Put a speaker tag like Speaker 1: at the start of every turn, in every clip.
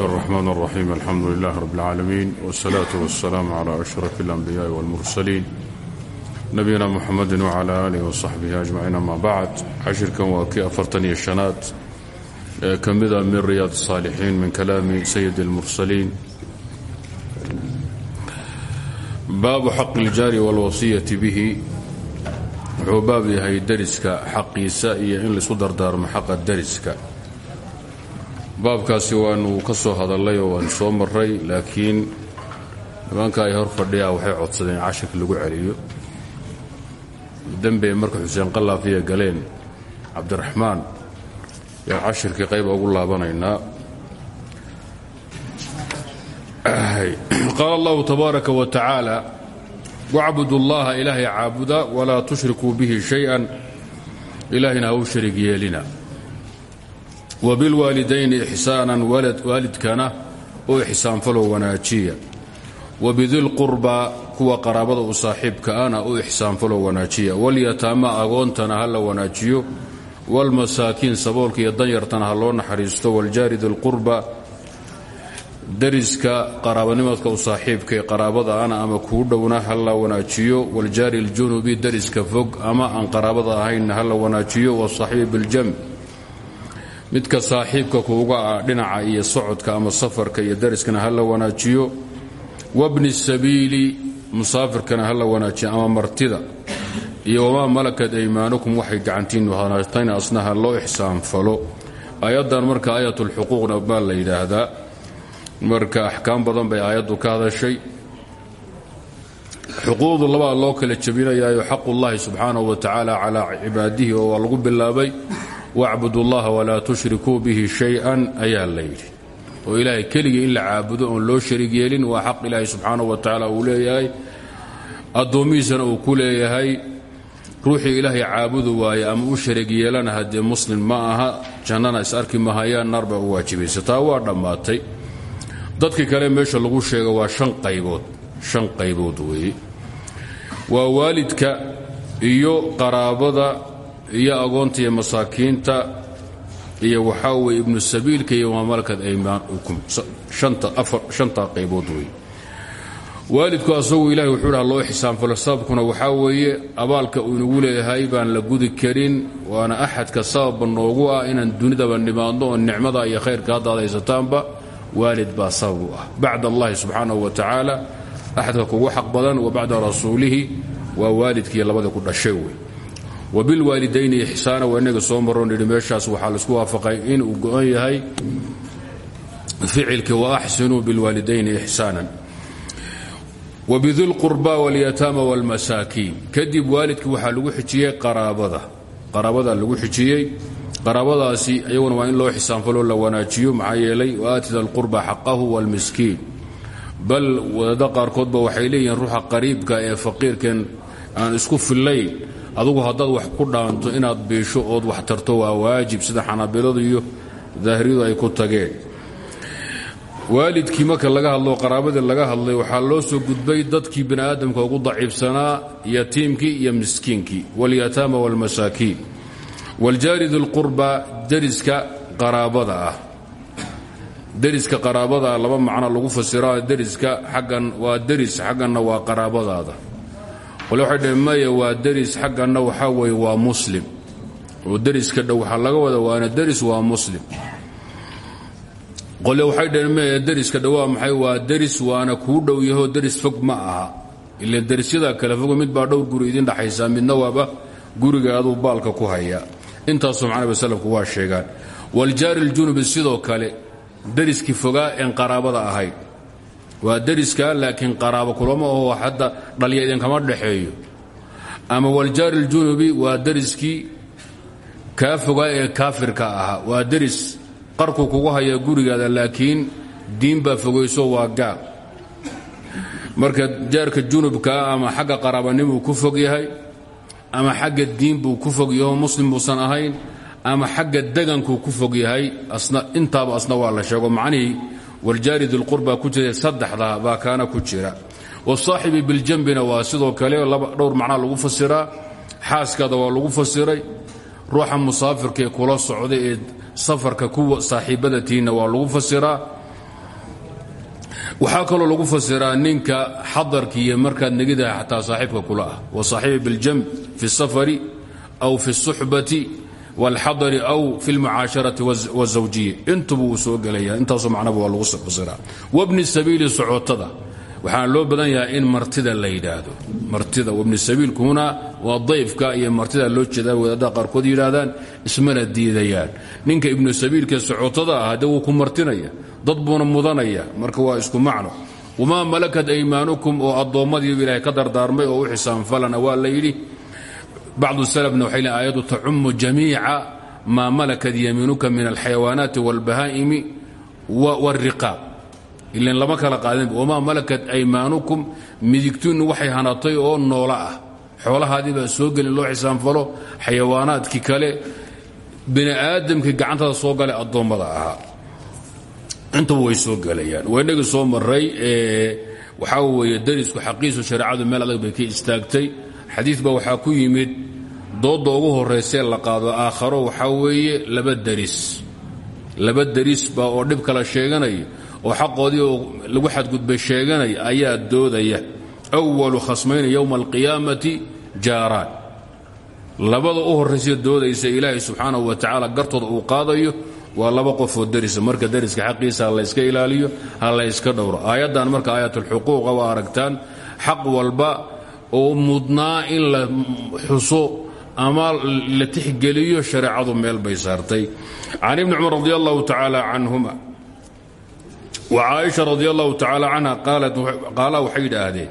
Speaker 1: الرحمن الرحيم الحمد لله رب العالمين والصلاة والسلام على أشرف الأنبياء والمرسلين نبينا محمد وعلى آله وصحبه أجمعين أما بعد عشركا وكي أفرتني الشنات كمذا من رياض الصالحين من كلام سيد المرسلين باب حق الجار والوصية به wuxuu baab yahay dariska xaqiisa iyo in laisu dardaarmo xaqa dariska baabkaasi waanu ka soo hadallay oo waanu soo maray laakiin nimanka ay hor fadhiyaa waxay codsadeen cashirka lagu celiyo. Dembe marka xuseen qalaafiya galeen cabdiraxmaan yaan cashirkii qayba ugu laabanaynaa. Qaala allahu tabaaraka wa tacaala wacbud ullaha ilaahay caabuda walaa tushrikuu bihi shay-an. Ilaahayna ha u sharig yeelina wabilwaalidayni ixsaanan waalidkana u ixsaanfaloo wanaajiya wabidilqurbaa kuwa qaraabada u saaxiibkaana u ixsaanfaloo wanaajiya walyataama agoontana ha la wanaajiyo waalmasaakiin saboolka iyo danyartana ha loo naxariisto waljaari dilqurba dariska qaraabanimadka u saaxiibkae qaraabada ana ama kuu dhowna ha la wanaajiyo waljaari iljunubi dariska fog ama aan qaraabada ahaynna ha la wanaajiyo wasaxiibi biljamb midka saaxiibka kuuga ah dhinaca iyo socodka ama safarka iyo dariskana ha la wanaajiyo. Wabni sabiili musaafirkana ha la wanaajiyo ama martida. Iyo wamaa malakat aymaanukum waxay gacantiinnu hanaatayna asna ha loo ixsaanfalo. Aayaddan marka aayatulxuquuqna baa la yidhaahdaa. Marka axkaam badan bay aayaddu ka hadashay. Xuquuqdu labaa loo kala jebinayaayo xaqullaahi subxaanahu wa tacaala calaa cibaadihi oo lagu bilaabay wacbud ullaha walaa tushrikuu bihi shay-an ayaa la yidhi. Oo ilaahay keligii in la caabudo oon loo sharig yeelin waa xaq ilaahay subxaanahu wa tacaala uu leeyahay. Addoommihiisana uu ku leeyahay. Ruuxii ilaahay caabudu waaye ama u sharig yeelana haddee muslim ma aha jannana is arki mahayaan naar baa u waajibaysa taa waa dhammaatay. Dadkii kale meesha lagu sheega waa shan qaybood. Shan qaybood weeye waa waalidka iyo qaraabada iyo agoonta iyo masaakiinta iyo waxaa weeye ibnu sabiilka iyo maamalkad aymaanukum shantaa qaybood weeye. Waalidku asagu ilahay wuxuu ha loo xisaanfalo sababkuna waxaa weeye abaalka uu inagu leeyahay baan la gudi karin waana axadka sababba noogu ah inaan dunidaba nimaadno oo nicmada iyo khayrka hadda ad haysataanba waalid baa sabab ah. Bacd allahi subxaanahu wa tacaala axadka kugu xaq badan wa bacda rasuulihi waa waalidkii labada ku dhashay wey wabilwaalidayni ixsaana waa inaga soo maroo nidhi meeshaas waxaa la isku waafaqay inuu go-an yahay ficilkii wa axsinuu bilwaalidayni ixsaanan wabidilqurba walyataama waalmasaakiin kadib waalidkii waxaa lagu xijiyey qaraabada. Qaraabada lagu xijiyey. Qaraabadaasi iyaguna waa in loo xisaanfaloo la wanaajiyo maxaa yeelay waaatida alqurba xaqahu waalmiskiin bal waddada qaarkoodba waxay leeyihiin ruuxa qariibka ee faqiirkan aan isku fillayn adugu haddaad wax ku dhaanto inaad biisho ood wax tarto waa waajib. Sida xanaabiladu iyo daahiriyadu ay ku tageen. Waalidkii marka laga hadlo qaraabadii laga hadlay waxaa loo soo gudbay dadkii bini aadamka ugu daciifsanaa yatiimkii iyo miskiinkii. Walyataama waalmasaakiin waljaari dilqurba dariska qaraabada ah. Qaraabada ah laba macno lagu fasiraa deriska xaggan waa deris xagganna waa qaraabadaada qole waxay dhaheen maya waa deris xagganna waxaa weeye waa muslim. Oo deriska dhow waxaa laga wada waana deris waa muslim. Qole waxay dhaheen maya deriska dhow maxay? Waa deris waana kuu dhow yahoo deris fog ma aha. Ila derisyadaa kale fogo mid baa dhowr guri idin dhaxaysaa midna waaba guriga aduu baalka ku haya. Intaasoo macnaba salafku waa sheegaan. Waljaari ljunubi sidoo kale deriskii fogaa een qaraabada ahayd waa deriska laakiin qaraabo kulama aho hadda dhalya idinkama dhaxeeyo ama waljaari ljunubi waa deriskii kaa fogaa ee kaafirka ahaa. Waa deris qarku kugu haya gurigaada laakiin diin baa fogayso waa gaal. Marka jaarka junubkaa ama xagga qaraabanimuu ku fog yahay ama xagga diin buu ku fog yaho muslim buusan ahayn ama xagga degankuu ku fog yahay intaaba asna waa la sheego. Macnihii wljaari dilqurba ku jira saddexda baa kaana ku jira wsaaxibi biljambina waa sidoo kale dhowr macnaa lagu fasiraa xaaskaada waa lagu fasiray ruuxa musaafirkaee kula socda ee safarka kuwa saaxiibadatiinna waa lagu fasiraa waxaa kaloo lagu fasiraa ninka xadarkiiiyo markaad negidaha xataa saaxiibka kula ah wasaaxibi biljamb fi safari aw fi suxbati wاlxadari aw fi اlmucaasharati wالزawjiya intuba wuu soo gelaya intaasoo macnaba waa lagu fasiraa wabni sabiili socotada waxaana loo badan yahay in martida la yidhaahdo martida wabni sabiilku huna waa dayfka iyo martida loo jeedaa wadaadada qaarkood yidhaahdaan ismana diidayaan ninka ibnu sabiilka socotada ah haddee wuu ku martinaya dad buuna mudanaya marka waa isku macno wamaa malakat aymaanukum oo addoommadiiba ilaahay ka dardaarmay oo u xisaanfalana waa la yidhi bacdu salafna waxay leeyn aayaddu tacumu jamiica maa malakat yamiinuka min alxayawaanaati wاlbahaa'imi wاlriqaab ilan lama kala qaadin wamaa malakat aymaanukum midigtiinnu waxay hanatay oo noola ah. Xoolahaadii baa soo gelin loo xisaanfalo xayawaanaadkii kale bini aadamkii gacantada soo galay addoommada ahaa. Intaba way soo gelayaan waa inagii soo maray waxaa weeye darisku xaqiisu shareecadu meel adag bay ka istaagtay xadiid baa waxaa ku yimid doodda ugu horraysee la qaado aakharo waxaa weeye laba daris. Laba daris baa oo dhib kala sheeganaya oo xaqoodii oo lagu xadgudbay sheeganaya ayaa doodaya. Awalu khasmayna yowma alqiyaamati jaaraan. Labada u horraysa doodaysa ilaahay subxaanahu wa tacaala gartooda uu qaadayo waa laba qofoo darisa marka dariska xaqiisa ha layska ilaaliyo ha layska dhowro. Aayaddan marka aayatulxuquuqa waa aragtaan xaq walba oo mudnaa in la xuso ama la tixgeliyo shareecadu meel bay saartay. Can ibni cumar radi allahu tacaala canhuma wa caaisha radi allahu tacaala canha qaala waxay yidhaahdeen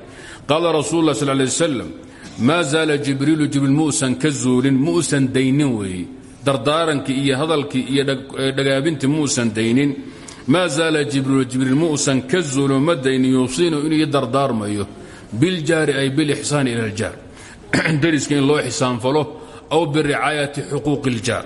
Speaker 1: qaala rasuulu lah sal lay wasalam maa zaala jibriilu jibriil muusan ka zuulin muusan daynin weeye dardaarankii iyo hadalkii iyo dhagaabintii muusan daynin. Maa zaala jibriilu jibriil muusan ka zuulin ma daynin yuusiinu dardaarmayo biljaari ay bilixsaani ila aljaar. Dariska in loo xisaanfalo aw biricaayati xuquuqi iljaar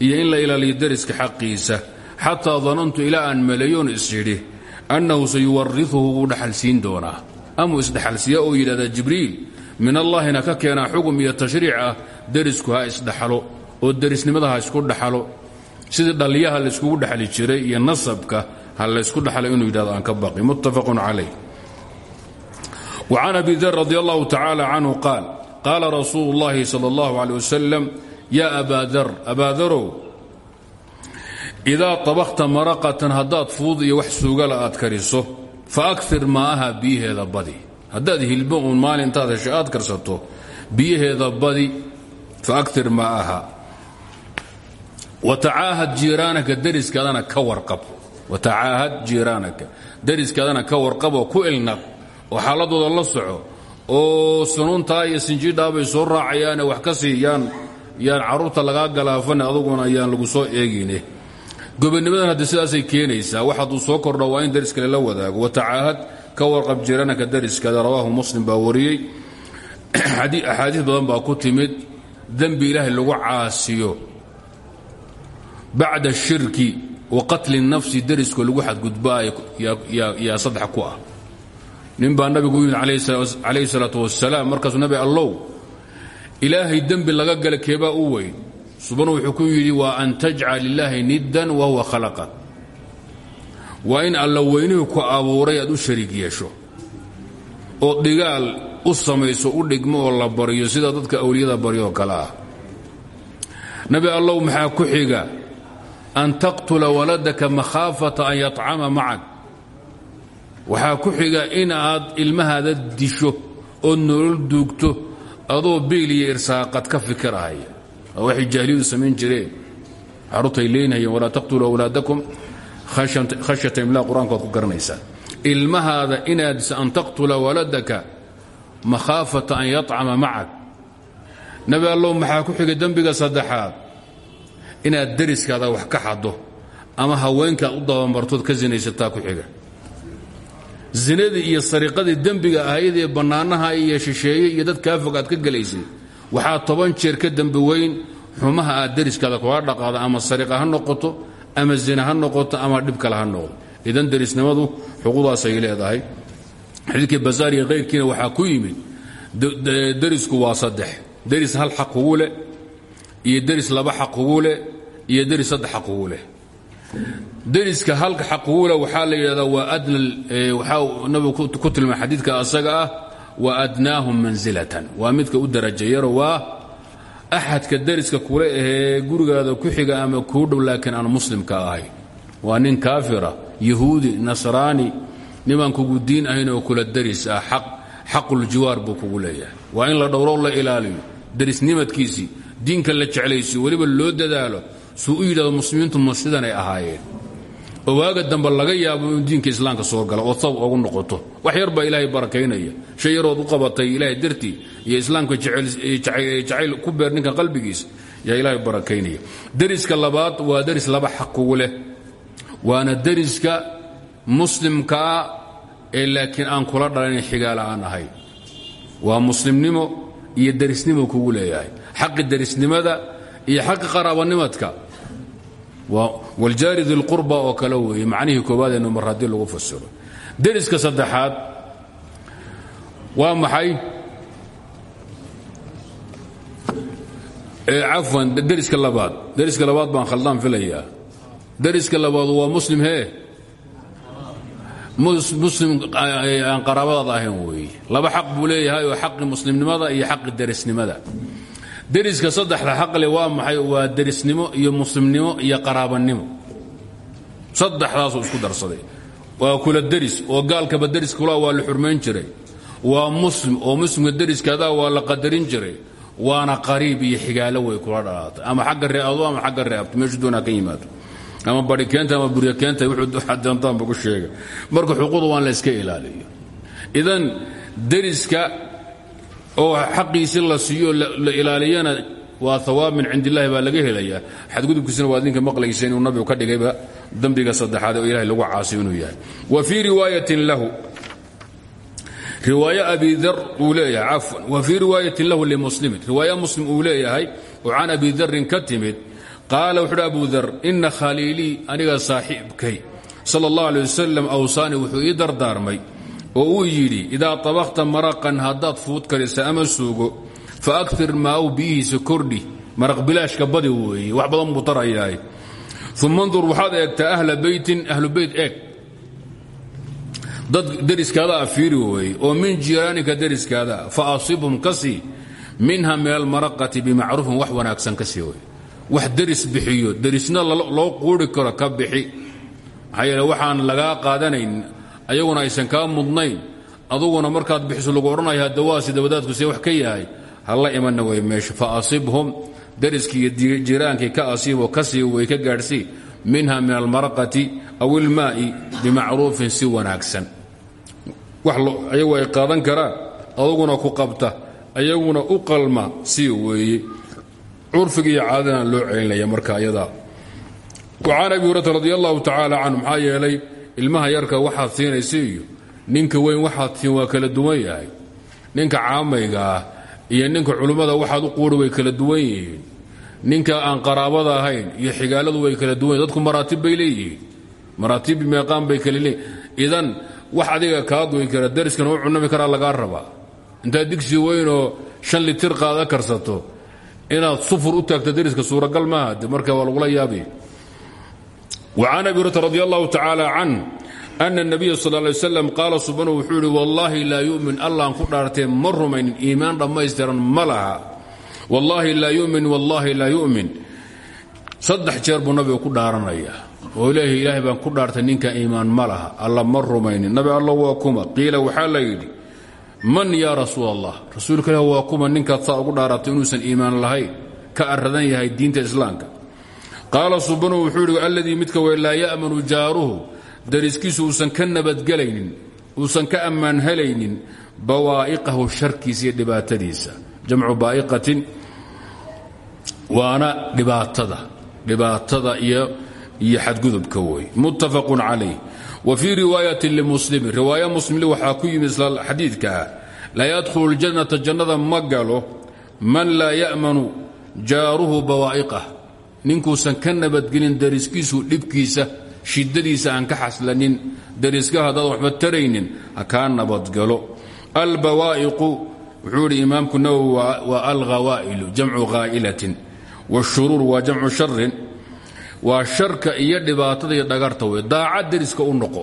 Speaker 1: iyo in la ilaaliyo dariska xaqiisa. Xataa danantu ilaa aan maleeyoon isyidhi annahu sayuwariuhu wuu dhaxalsiin doonaa. Amuu isdhaxalsiiya oo yidhahdaa jibriil min allaahina ka keenaa xugum iyo tashriic ah derisku ha isdhaxalo oo derisnimada ha isku dhaxalo sidii dhalliyaha layskugu dhexli jiray iyo nasabka ha laysku dhaxlo inuu yidhahdo aan ka baqi. Muttafaqun calayh وcan abi der radi allahu tacala canhu qaal qaala rasuulu اllahi salى اllahu alيه wasalam ya abaa dar abaa darow idaa طabakta maraqatan haddaad fuud iyo wax suugala aad kariso faakir maa'aha biyaheeda badi haddaad hilbo uun maalintaad hesho aad karsato biyaheeda badi faakir maa'aha watacaahad jiiraanaka dariskaadana ka warqab watacaahad jiiraanaka dariskaadana ka warqaboo ku ilnaq oo xaaladooda la soco oo sunuuntaa iyo sinjiidhaabay soo raacayaane wax ka sii yaan carruurta lagaa galaafane aduguna yaan lagu soo eegine gobonnimadan haddi sidaasay keenaysaa wax hadduu soo kordho waa in dariskale la wadaago. Watacaahad ka warqab jiranaka dariskaada rawaahu muslim baa wariyey. Axaadiis badan baa ku timid dembi ilaahay lagu caasiyo. Bacda shirki wa qatli nafsi darisko lagu xadgudbaa yaa saddex ku ah nin baa nabigu u yimid calayhi salaatu wasalaam markaasuu nabi allow ilaahay dembi laga gala keebaa u weyn. Subanu wuxuu ku yidhi waa an tajcal illaahi niddan wa huwa khalaqak. Waa in alla weynihii ku abuuray aad u shariig yeesho oo dhigaal u samayso u dhigmo oo la baryo sida dadka awliyada baryoo kale ah. Nabi allow maxaa ku xiga? An taqtula waladaka makhaafata an yacama macak waxaa ku xiga in aad ilmahaada disho oo nolol duugto adoo biil iyo irsaaqad ka fikirahaya waa waxay jaahiliyadu samayn jireen. Carruurtay leynayeen walaa taqtuluu awlaadakum khashyata imlaa qur'aanka waad ku garanaysaa. Ilmahaada inaad an taqtula waladaka makhaafata an yacama macak. Nabi allow maxaa ku xiga dembiga saddexaad? Inaad dariskaada wax ka xaddo ama haweenkaad u dabamartood ka sinaysataa ku xiga zinadii iyo sariqadii dembiga ahayd ee bannaanaha iyo shisheeye iyo dad kaa fog aad ka gelaysay waxaa toban jeer ka dembi weyn xumaha aad dariskaada kula dhaqaada ama sariqa ha noqoto ama zina ha noqoto ama dhib kale ha noqdo idan darisnimadu xuquuqdaasay leedahay. Xadiidkii basaar iyo kayrkiina waxaa ku yimid darisku waa saddex. Daris hal xaq leh iyo daris laba xaq kugu leh iyo daris saddex xaq leh deriska halka xaquula waxaa la yidhahdaa waa adna waxaa nabigu ku tilmaamay xadiidka asaga ah wa adnaahum mansilatan waa midka u daraja yaro waa axadka deriska kula ahee gurigaada ku xiga ama kuu dhow laakiin aan muslimka ahayn waa nin kaafira yahuudi nasraani nimaan kugu diin ahayn oo kula deris ah xaquljiwaar buu kugu leeyahay. Waa in la dhowro la ilaaliyo. Derisnimadkiisii diinka la jeclaysiyo weliba loo dadaalo suu muslimiintu ma ahaayeen oo waaga dambe laga yaabo inuu diinka islaamka soo gala oo sab ogu noqoto. Wax yar baa ilaahay barakaynaya. Shay yarood u qabatay ilaahay dartii iyo islaamka jacayl ku beer ninka qalbigiisa yaa ilaahay barakaynaya. Deriska labaad waa deris laba xaq kugu leh. Waana deriska muslimkaa ee laakiin aan kula dhalanin xigaala aan ahayn waa muslimnimo iyo derisnimo kugu leeyahay. Xaqi derisnimada iyo xaqi qaraabanimadka waljaari dilqurba oo kale weeye macnihii koowaadeennu mar haddii lagu fasiro. Deriska saddexaad waa maxay? Cafwan deriska labaad. Deriska labaad baan khaldaan filayaa. Deriska labaad waa muslim hee? Muslim aan qaraabadaad ahayn weeye. Laba xaq buu leeyahay oo xaqi muslimnimada iyo xaqi deriska saddexda xaqle waa maxay? Waa derisnimo iyo muslimnimo iyo qaraabanimo. Saddexdaasuu isku darsaday. Waa kula deris oo gaalkaba deriskula waa la jiray. Waa muslim oo muslimka deriskaadaa waa la qadarin jiray. Waana qariib iyo xigaalo way kula dhalaatay. Ama xagga reeado ama xagga reeabto meeshu doonaa ka yimaado. Ama bari keenta ama buryo keenta wuxuudoontaanba ku sheega marka xuquuqda waan la iska ilaaliyo. Idan deriska oo xaqiisi la siiyo la ilaaliyana waa hawaab min cind baa laga helayaa. Xadgudubkiisina waa idinka maqlaysa inuu nabigu ka dhigayba dembiga saddexaad oo ilahay lagu caasiyo inuu yahay. Wa fii riwaayatin lahu riwaay abi dar uu leeyahay wa fii riwaayatin lahu limuslimin riwaaya muslim uu leeyahay oo can abi darin ka timid qaala abu dar ina khaliilii aniga saaxiibkay sala اllah alay wasalam awsaani wuxuu ii dardaarmay oo uu yidhi idaa طabakta maraqan haddaad fuud karisa ama suugo faakir maaw biyihiisa kordhi maraq bilaashka badi wax badan buu tarayahay uma ndur waxaad eegtaa ahla beytin ahlu beyt eeg. Dad deriskaada a fiiri weeye oo min jiiraanika deriskaada fa asibhum ka sii minha min almaraqati bimacruufin wax wanaagsan ka sii wey wax deris bixiyo derisna loo quuri karo ka bixi. Maxaa waxaan lagaa qaadanayn ayaguna aysan kaa mudnayn. Aduguna markaad bixiso lagu odhanaya hadawaasi dabadaadku see wax ka yahay hala imanna wey meesha. Fa asibhum deriskii iyo ka asiiboo ka sii ka gaadhsii minha min almaraqati aw ilmaa'i bimacruufin si wanaagsan. Ayagu ay qaadan karaan aduguna ku qabta ayaguna u qalma sii weeye curfiga iyo loo celinaya marka ayadaa. Wacan abi hurata radi allahu tacaala ilmaha yarka waxaad siinaysa iyo ninka weyn waxaad siin waa kala duwan yahay. Ninka caamayga ah iyo ninka culimmada waxaad u quuri way kala duwan yihiin. Ninka aan qaraabada ahayn iyo xigaaladu way kala duwan dadku maraatib bay leeyihiin. Maraatib meeqaan bay kala leeyihiin idan wax adiga kaa goyn kara dariskana u cunami karaa lagaa rabaa. Intaad digsi weynoo shan litir qaada karsato inaad sufur u taagto dariska suuragal maaha marka waa lagula yaabi وcan abi hurata radi allahu tacaala can ana الnabiya sal lay wslam qaala subanu wuxuu ihi wallaahi laa yumin allaan ku dhaartee ma rumaynin iimaan dhammaystiran ma laha wallaahi laa yumin wallaahi laa yumin saddex jeer buu nabiga ku dhaaranaya oo leeyahy ilaahay baan ku dhaartay ninka iimaan ma laha alla ma rumaynin nabi alla waa kuma qiila waxaa la yidhi man yaa rasuul allah rasuulka ilah waa kuma ninkaad saa ugu dhaaratay inuusan iimaan lahayn ka aradan yahay diinta islaamka qaala subanu wuxuu ihi alladii midka wey laa ya'manu jaaruhu. Dariskiisu uusan ka nabadgelaynin uusan ka ammaan helaynin bawaa'iqahu sharkiisa iyo dhibaatadiisa. Jamcu baa'iqatin waana dhibaatada dhibaatada iyo iyo xadgudubka wey muttafaqun calayh. Wa fii riwaayatin limuslimin riwaaya muslimli waxaa ku isla xadiidka ah laa yadkhulu ljannata jannada ma galo man laa ya'manu jaaruhu bawaa'iqah ninkuusan ka nabadgelin dariskiisu dhibkiisa shidadiisa aan ka xaslanin. Dariska haddaad waxba taraynin ha kaa nabadgalo. Albawaa'iqu wuxuu idhi imaamku nawowi waa alghawaa'ilu jamcu haa'ilatin wاshuruur waa jamcu sharin waa sharka iyo dhibaatada iyo dhagarta wey daacad deriska u noqo.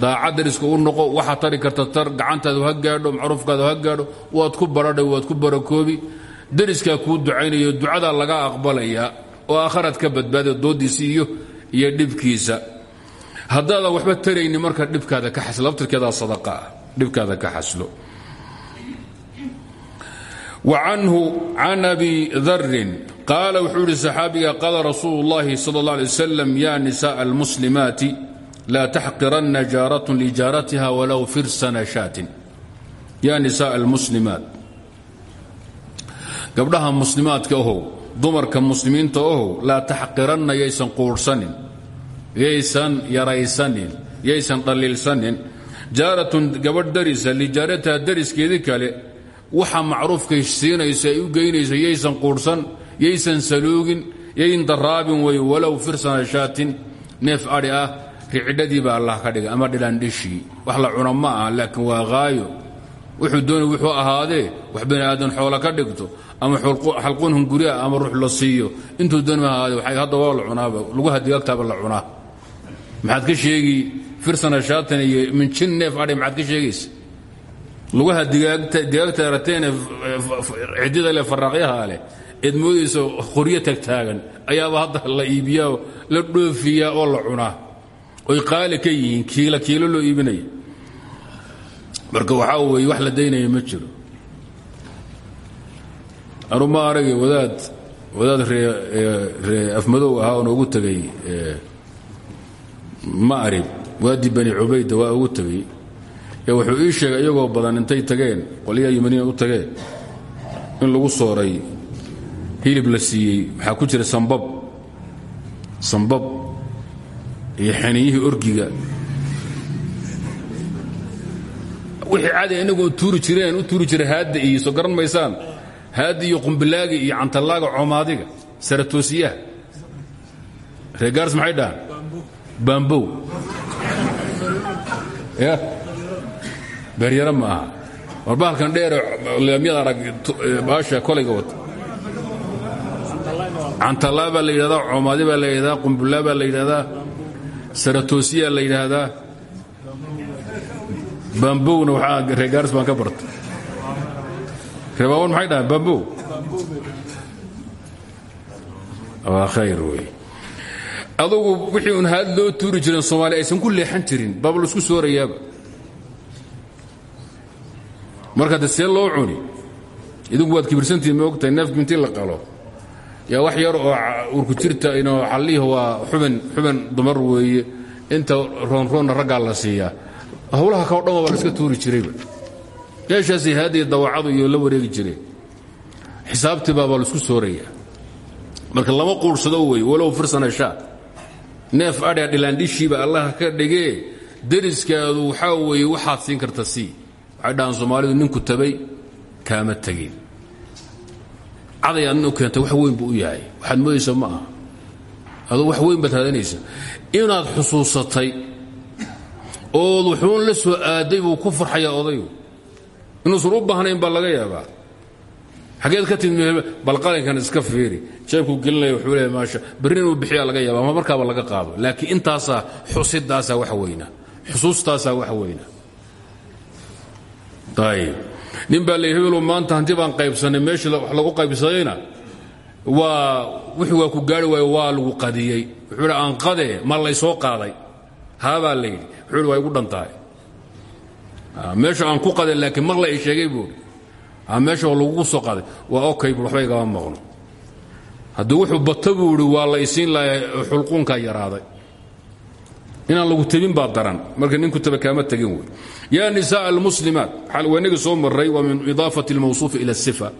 Speaker 1: Daacad deriska u noqo waxaad tari karta tar gacantaadu ha gaadho waad ku baradhay waad ku barakoobi deriskaa kuu ducaynayo ducadaa laga aqbalayaa oo aakharaad ka badbaada doodiisa iyo iyo dhibkiisa haddaadan waxba tarayni marka dhibkaada ka xaslo laftirkeedaa sadaqa ah dhibkaada ka xaslo wa canhu can abi darin qaala wuxuu yidhi saxaabiga qaala rasuulu اllahi sal اllah alay wasalam ya nisaءa almuslimaati laa taxqiranna jaaratun lijaaratiha walow firsana shaatin ya nisaءa almuslimaat gabdhaha muslimaadka ohow dumarka muslimiinta ohow laa taxqiranna yaysan quurhsanin yaysan yaraysanin yaysan dhaliilsanin. Jaaratun gabadh darisa lijaaratiha dariskeedii kale waxa macruufkay siinaysa ay u geynaysa yaysan quurhsan yaysan saluugin yayn daraabin wey walow firsana shaatin neef adhi ah ricidhadii allah ka dhigay ama dhilandhishii wax la cuna ma waa haayo wuxuu doonay wuxuu ahaadee wax bani aadan xoola ka dhigto ama xalquun hunguriah ama ruux la siiyo. Intuu waxay hadda waa la cunaaba lugaha digaagtaaba la cunaa. Maxaad ka sheegi firsana shaatan iyo minjin neef adhi maxaad ka sheegaysa? Lugaha digaagta arateene cidida leh faraaqyaha leh eed moodaysa qoryo tagtaagan ayaaba hadda la iibiyaa la dhoofiyaa oo la cunaa. Oy qaali kiila kiilo loo iibinaya. Marka waxaa weeye wax la daynaya ma jiro anu ma aragay wadaad wadaad ree afmadow ahaa oon ugu tegay ma'rib waadi bani cubayda waa ugu tegey ee wuxuu ii sheegay iyagoo badan intay tageen qolyaha yimaniina u tageen in lagu sooray hilib la siiyey. Waxaa ku jira sambab sambab iyo xeniyihii orgiga. Wixii caadi inagu tuuri jireen u tuuri jiray haadda iyo soo garan maysaan haadda iyo qumbilaaga iyo cantallaaga coomaadiga saratoosiyaha. Reegaars maxay dhahaan? Baambow ya beeryaro ma aha. War bahalkan dheere leemyada arag baasha kolayga wata. Cantallaa baa la yidhahdaa coomaadi baa la yidhahdaa qumbulaa baa la yidhahdaa saratoosiyaa la yidhaahdaa bambowna waxaa reegaaris baan ka barta reebaawan maxay dhahaan bambow waa khayr wey. Wixii un haad loo tuuri jiren aysan ku leexan jirin baaba la isku soorayaaba marka de see loo cuni idinku waad kibirsantihin ma ogtahay neefku la qalo. Yaa wax yar oo urku jirta inoo xallihi waa xubin xubin dumar weeye. Inta roonroonna raggaa la siiyaa. Hawlaha kao dhan iska tuuri jirayba meeshaasay haadii dawacadu iyo la wareegi jireen xisaabtii baabaa la isku soorayaa marka lama quursado wey walow firsana shaa neef adhea dhilaandhishiiba allaha ka dhigee deriskaadu waxaa weeye waxaad siin karta sii waxay soomaalidu ninku tabay kaama tegin. Caday aadna wax weyn buu yahay. Waxaad moodaysa ma aha. Aduu wax weyn baad inaad xusuusatay ood wuxuun la soo aaday buu ku farxayaa odaygu inuusan u baahnayn baa laga yaabaa. Xageed ka timid bal qalinkan iska fiiri. Jeebkuu gelinaya wuxuu leeya maasha berrin inuu bixiyaa laga yaaba ama markaaba laga qaado. Laakiin intaasaa xusidaasaa wax weyna. Xusuustaasaa wax weyna. Ayib nin baa la hebelo maanta hanti baan qaybsannay meeshii wax lagu qaybsadayna waa wixii waa ku gaari waayo waa lagu qadiyey. Wuxuu hi aan qadee ma laysoo qaaday. Haabaa la yidhi. Wuxuu hi waa igu dhan tahay meesha aan ku qaday laakiin mar la i sheegay buui meesha lagugu soo qaaday waa okay bu waxba igama maqno haddii wuxuu bata buu idhi waa la isiin lahaa xulquunkaa yaraaday inaan lagu tebin baa daran marka ninku taba kaama tegin wey yaa nisaء almuslimaat waynagii soo maray waa min idaafati اlmawsuufi ila الsifa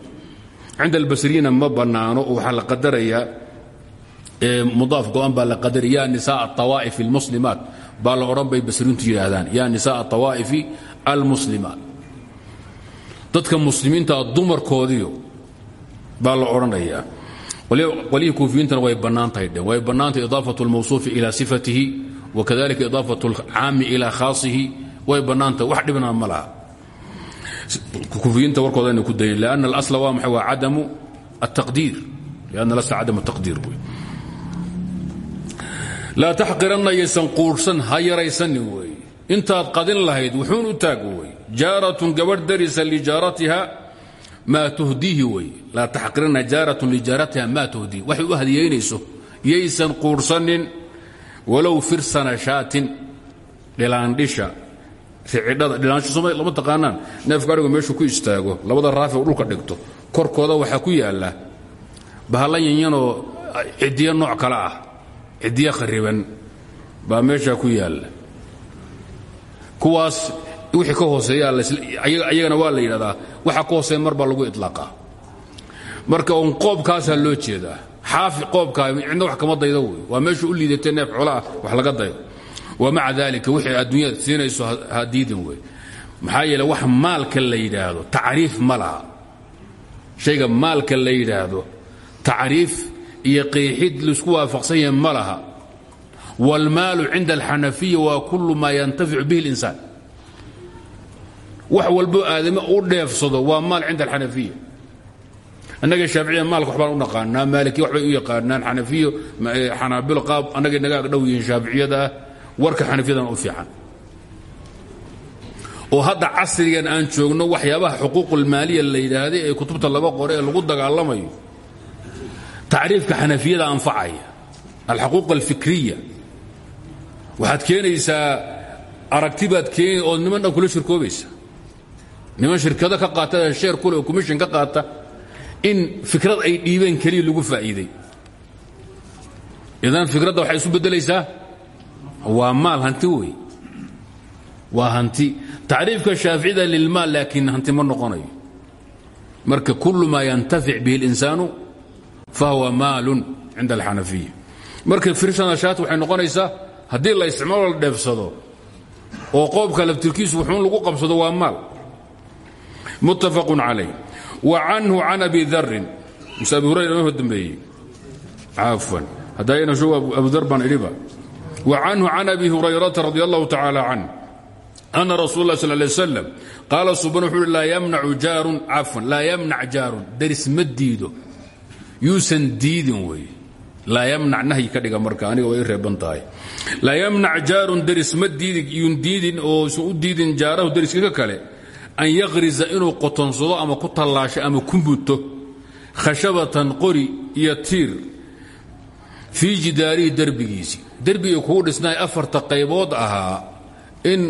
Speaker 1: cinda albasriyiina ma bannaano oo waxaa la qadarayaa mudaaf go-an baa la qadaraya ya nisaء aلطawaa'if اlmuslimaat baa la odhan bay basriyiintu yidhaahdaan ya nisaء aلطawaa'ifi almuslimaat dadka muslimiintaa dumarkoodiyo baa la odhanayaa qolyihii kuufiyiintana way bannaan tahay dhe way bannaantahay idaafatu اlmawsuufi ila sifatihi wakadalika idaafatu اlcaami ila khaasihi way bannaantahay wax dhibna ma laha kuufiyiinta warkooda inay ku dayan lanna alasla waa maxay waa cadamu الtaqdiir lanna alasla cadamu الtaqdiir wey laa taxqiranna yaysan quudhsan ha yaraysanin weeye intaad qadin lahayd wuxuun u taag wey jaaratun gabadh darisa lijaaratiha maa tuhdiihi wey laa taxqiranna jaaratun lijaaratiha maa tuhdiihi. Waxay u hadiyaynayso yaysan quudhsanin walow firsana shaatin dhilaandhisha ricidhada dhilaansho sooma lama taqaanaan. Neefka meeshuu ku istaago labada raafi dhulka dhigto korkooda waxaa ku yaalla bahalla yanyanoo ciddiyo nooc kale ah ciddiyo khariban baa meeshaa ku yaalla kuwaas wixii ka hooseeya ayagana waa la yidhahdaa waxa ka hooseeya mar baa lagu iطlaaqaa marka un qoobkaasaa loo jeedaa. Xaafi qoobkaa cidna wax kama daydo wey. Waa meeshu u liidatee neef xolaah wax laga dayo. Wamaca dalika wixii adduunyada siinayso ha diidin wey. Maxaa yeele wax maalka la yidhaahdo tacriif ma laha. Shayga maalka la yidhaahdo tacriif iyo qeexid la isku waafaqsan yahay ma laha wاlmaalu cinda alxanafiya waa kulu maa yantaficu bihi اlinsaan wax walbo aadame u dheefsado waa maal cinda alxanafiya annaga shaaficiya maalka waxbaan u naqaanaa maaliki waxbay u yaqaanaan xanafiyo xanaabilo qaab annagay naga agdhow yihiin shaaficiyada ah warka xanafiyadana u fiican oo hadda casrigan aan joogno waxyaabaha xuquuqulmaaliya la yidhaahday ee kutubta laba qore ee lagu dagaalamayo tacriifka xanafiyada anfacaya alxaquuq alfikriya waxaad keenaysaa aragti baad keeni oo niman dhan kula shirkoobaysa. Niman shirkado ka qaata sheer kule oo commission ka qaata in fikrad ay dhiibeen keliya lagu faa'iiday. Idan fikradda waxay isu beddelaysaa? Waa maal hanti wey waa hanti. Tacriifka shaaficida lilmaal laakiin hanti ma noqonayo. Marka kullu maa yantafic bihi اlinsaanu fahuwa maalun cinda alxanafiya marka firsanashaat waxay noqonaysaa haddii la isticmaalo la dheefsado oo qoobka laftirkiisu wuxuun lagu qabsado waa maal. Muttafaq calayh wa canhu can abi darin mise abi hurayra ma dambeeyey. Cafwan. Haddayna shog abu dar baan idhiba. Wa canhu can abi hurayrata radi allahu tacaala canh ana rasuul اlah sal lay slam qaala suban wuxuu uhi laa yamnacu jaarun daris ma diido. Yuusan diidin laa yamnac nahyi ka dhiga marka aniga way reeban tahay. Laa yamnac jaarun daris ma yun diidin oo isan u diidin jaarahu ka kale. An yaqriza inuu qotonsado ama ku tallaasho ama ku muto khashabatan qori iyo tiir fii jidaarihi derbigiisii derbigii kugu dhisnay afarta qaybood ahaa in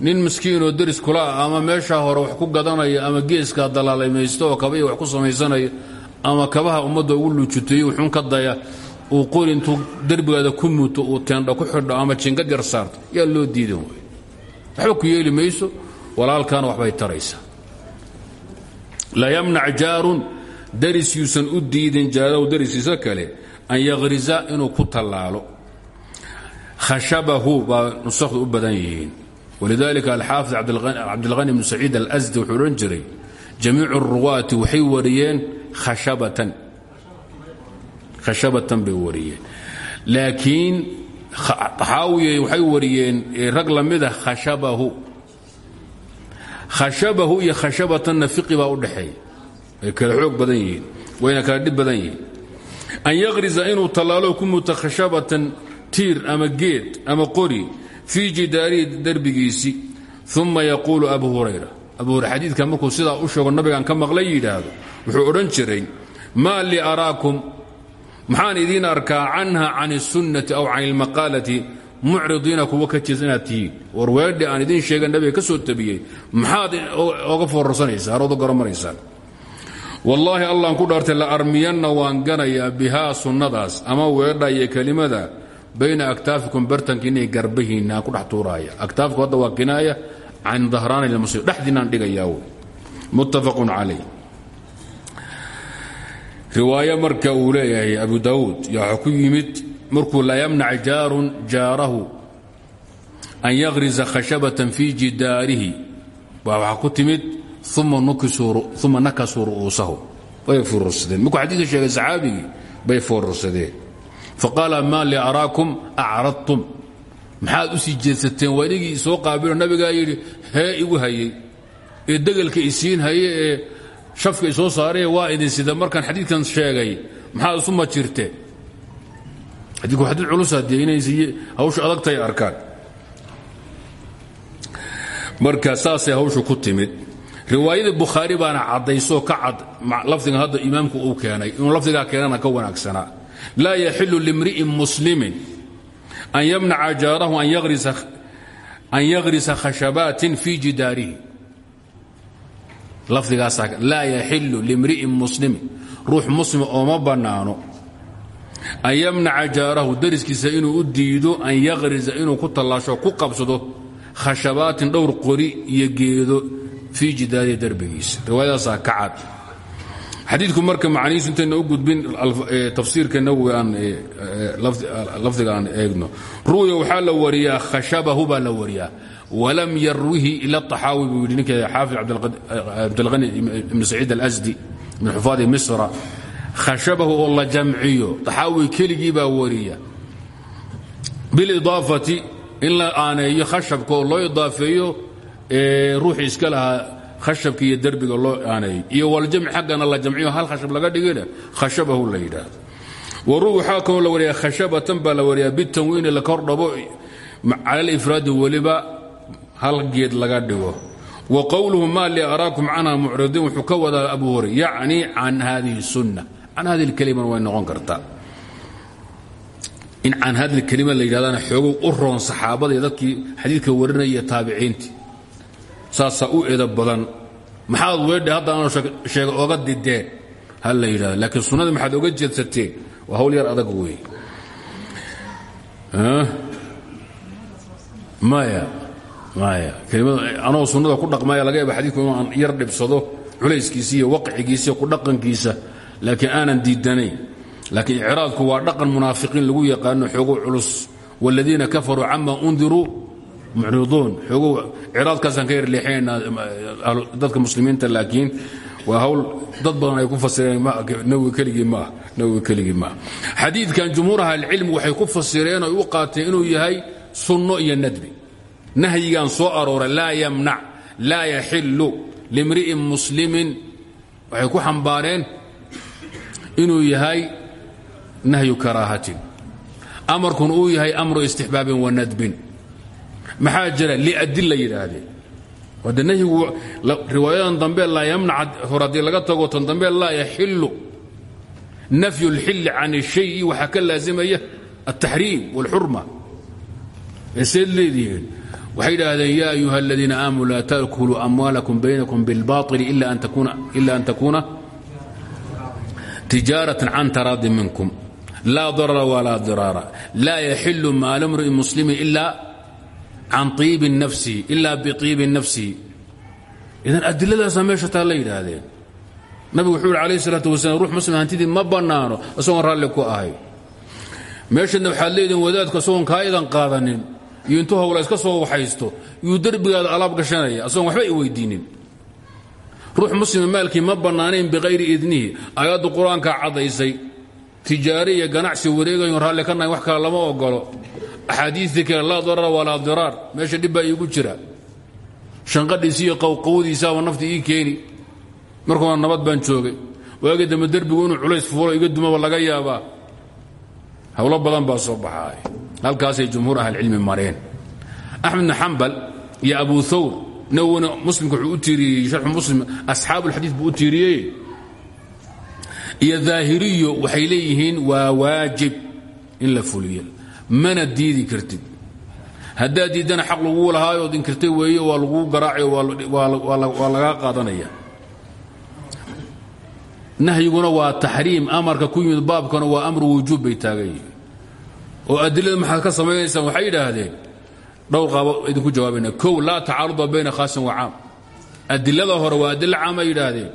Speaker 1: nin miskiinoo deris kula ah ama meeshaa hore wax ku gadanaya ama geeskaa dalaalaymaysto oo wax ku samaysanayo ama kabaha ummadda ugu luujuteeyo wuxuun ka daya uu qori intuu derbigaada ku muto uu teendha ku xidho ama jingad yar saarto yaa loo diidan wey ku yeeli mayso walaalkaana waxbay taraysaa. La yamnac jaarun daris yuusan u diidin jaarahu darisiisa kale an yaqriza inuu ku tallaalo. Khashabahu baa nusakhdu u badan yihiin. Walidalika alxaafid cabdilhani bnu saciid alasdi wuxuu odhan jiray jamiicu اruwaati waxay wariyeen khashabatan khashabatan bay wariyeen. Laakiin xaawiye waxay wariyeen rag la mida khashabahu. Khashabahu iyo khashabatanna fiqi baa u kala xoog badan yihiin wayna kala dhib badan yihiin. An yaqriza inuu tallaalo ku muto khashabatan tiir ama geed ama qori fii jidaarihi derbigiisii uma yaquulu abu hurayra. Abu hurayra xadiidka markuu sidaa u sheego nabigaan ka maqlay yidhaahdo wuxuu odhan jiray maa li araakum maxaan idiin arkaa canha can الsunnati aw can اlmaqaalati mucridiina kuwa ka jeesa inaad tihiin war weedhi aan idiin sheega nabiga ka soo tabiyey maxaad oga foorarsanaysaa harood garamaraysaan wallaahi allaan ku dhaartay la armiyanna waan ganayaa bihaa sunnadaas ama weedha iyo kelimada bayna aktaafikum bartankiinay garbahiinna ku dhex tuuraaya aktaafku hadda waa kinaaya can dahraani lmuslim dhexdiinaan dhigayaa wey muttafaqun calayh riwaayo marka uu leeyahay abu daawuud waxaa ku yimid markuu laa yamnac jaarun jaarahu an yaqriza khashabatan fii jidaarihi. Baa waxaa ku timid uma nakasuu ru'uusahu way furursadeen. Markuu xadiidka sheegay saxaabigii bay foorarsadeen faqaala maa li araakum acradtum maxaad u sii jeedsateen waa inigii qaabilo nabigaa yidhi igu hayey ee degelka isiin haye shafka isoo saaree waa idin sida markaan xadiidkan sheegay. Maxaad isu majirteen xadiidku xadiid culusaa dee inaysi hawshu adagtay arkaan. Marka saasay hawshu ku timid riwaayadii bukhaari baana caddaysoo ka cad lafdigan hadda imaamku uu keenay inuu lafdigaa keenana ka wanaagsanaa laa yaxilu limri'in muslimin an yamnaca jaarahu an yagrisa khashabaatin fii jidaarihi lafdigaasaa laa yaxilu limri'in muslimin. Ruux muslima ooma bannaano. An yamnaca jaarahu dariskiisa inuu u diido an yagrisa inuu ku tallaasho ku qabsado khashabaatin dhowr qori iyo geedo fii jidaarihi darbigiisa. Riwaayadaasaa ka cad. Marka macnihiisu intayna u gudbin tafsiirka nawowi aan lafdiga aan eegno. Ru'ya waxaa la wariyaa khashabahu baa la wariyaa walam yarwihi ila طaxaawi buu yidhi ninka xaafid cabdilhani ibn saciid alasdi min xufaadi misra khashabahu oo la jamciyo. طaxaawi keligii baa wariya. Bilidaafati in la aaneeyo khashabka oo loo idaafeeyo ruuxii iska lahaa khashabka iyo derbiga loo aaneeyo. Iyo waljamci xaggana la jamciyo hal khashab laga dhigina khashabahu la yidhaahdo. Waru waxaa kaloo la wariyaa khashabatan baa la wariyaa bitanwiini la kordhabo cala lifraadi weliba hal geed laga dhigo. Wa qowluhu maa li araakum canha mucridiin wuxuu ka wadaa abu hore yacni can hadihi sunna. Can hadihi lkalimana way noqon kartaa. In can hadi lkalima la yidhahdana xoogow u roon saxaabada iyo dadkii xadiidka warinaya iyo taabiciintii saasaa u eeda badan. Maxaad weedhe hadda aanu sheega oga dideen ha la yidhahdo. Laakiin sunnadii maxaad oga jeedsateen waa hawl yar adag weeye maya anoo sunnada ku dhaqmaya laga yaaba xadiidku inuu aan yar dhibsado culayskiisa iyo waqcigiisa iyo ku dhaqankiisa laakiin aanan diidanayn laakiin icraadku waa dhaqan munaafiqiin lagu yaqaano xoogow culus. Wاladiina kafaruu cama undiruu mucriduun. Xoogow icraadkaasaan ka yarleexinaynaa dadka muslimiinta laakiin waa hawl dad badan ay ku fasireen nawi keligii maah xadiidkan jumhuur ahlicilmi waxay ku fasireen oy u qaateen inuu yahay sunno iyo nadbi nahyigan soo aroora laa yamnac laa yaxilu limri'in muslimin waxay ku xambaareen inuu yahay nahyu karaahatin amarkuna uu yahay amru istixbaabin wa nadbin maxaa jira liadila yidhaahdeen wade nahyigu riwaayadan dambe laa yamnac hor haddii laga tago tan dambe laa yaxilu nafyu اlxilli can الshayi waxaa ka laazimaya altaxriim wاlxurma eseed leedihiin waxay idhaahdeen yaa ayuha aladiina aamanuu laa takuluu amwaalakum baynakum bilbaطili ila an takuuna tijaaratan can taraadi minkum. Laa darara walaa diraara. Laa yaxilu maal mri'in muslimi ila can iibin nafsihi ila biiibi nafsihi idan adiladaasaa meesha taa la yidhaahdeen. Nabigu wuxuu yidhi alayh salaatu wasalaam ruux muslim hantidii ma bannaano isagoon raalli ku ahay. Meeshadna waxaad leediin wadaadku isagoon kaa idan qaadanin iyo intuu hawla iska soo waxaysto. Yuu derbigaada alaab gashanaya. Asagoon waxba i weydiinin. Ruux muslima maalkii ma bannaanayn biqayri idnihi. Aayaddu qur'aankaa caddaysay. Iyo ganacsi wareegayon raalli ka nahay wax kale lama ogolo axaadiistii kale laa darara walaa diraar. Meesha dhib baa iigu jira. Shanqadhiisi iyo qowqowdiisaaba nafti ii keeni. Markuuna nabad baan joogay. Waagii dambe derbigu inuu culays fuulo iga dumaba laga yaabaa. Hawlo badan baa soo baxaay halkaasay jumhuur ahlicilmi mareen. Axmed bn xambal iyo abu thawr nawowina muslimka wuxuu u tiiriyey sharxu muslim asxaabu ulxadiid buu u tiiriyey. Iyo daahiriyo waxay leeyihiin waa waajib in la fuliyo mana diidi kartid. Haddaad diiddana xaq laguu lahaayood inkirtay weeye waa laguu garaacayo waa lagaa qaadanaya. Nahyiguna waa taxriim amarka ku yimid baabkana waa amru wujuub bay taagan yihiin oo adilada maxaad ka samaynaysaan waxay yidhaahdeen dhowr qaabo idinku jawaabayna kow laa tacaaruda bayna khaasin wa caam. Adilada hore waa adilo caamay yidhaahdeen.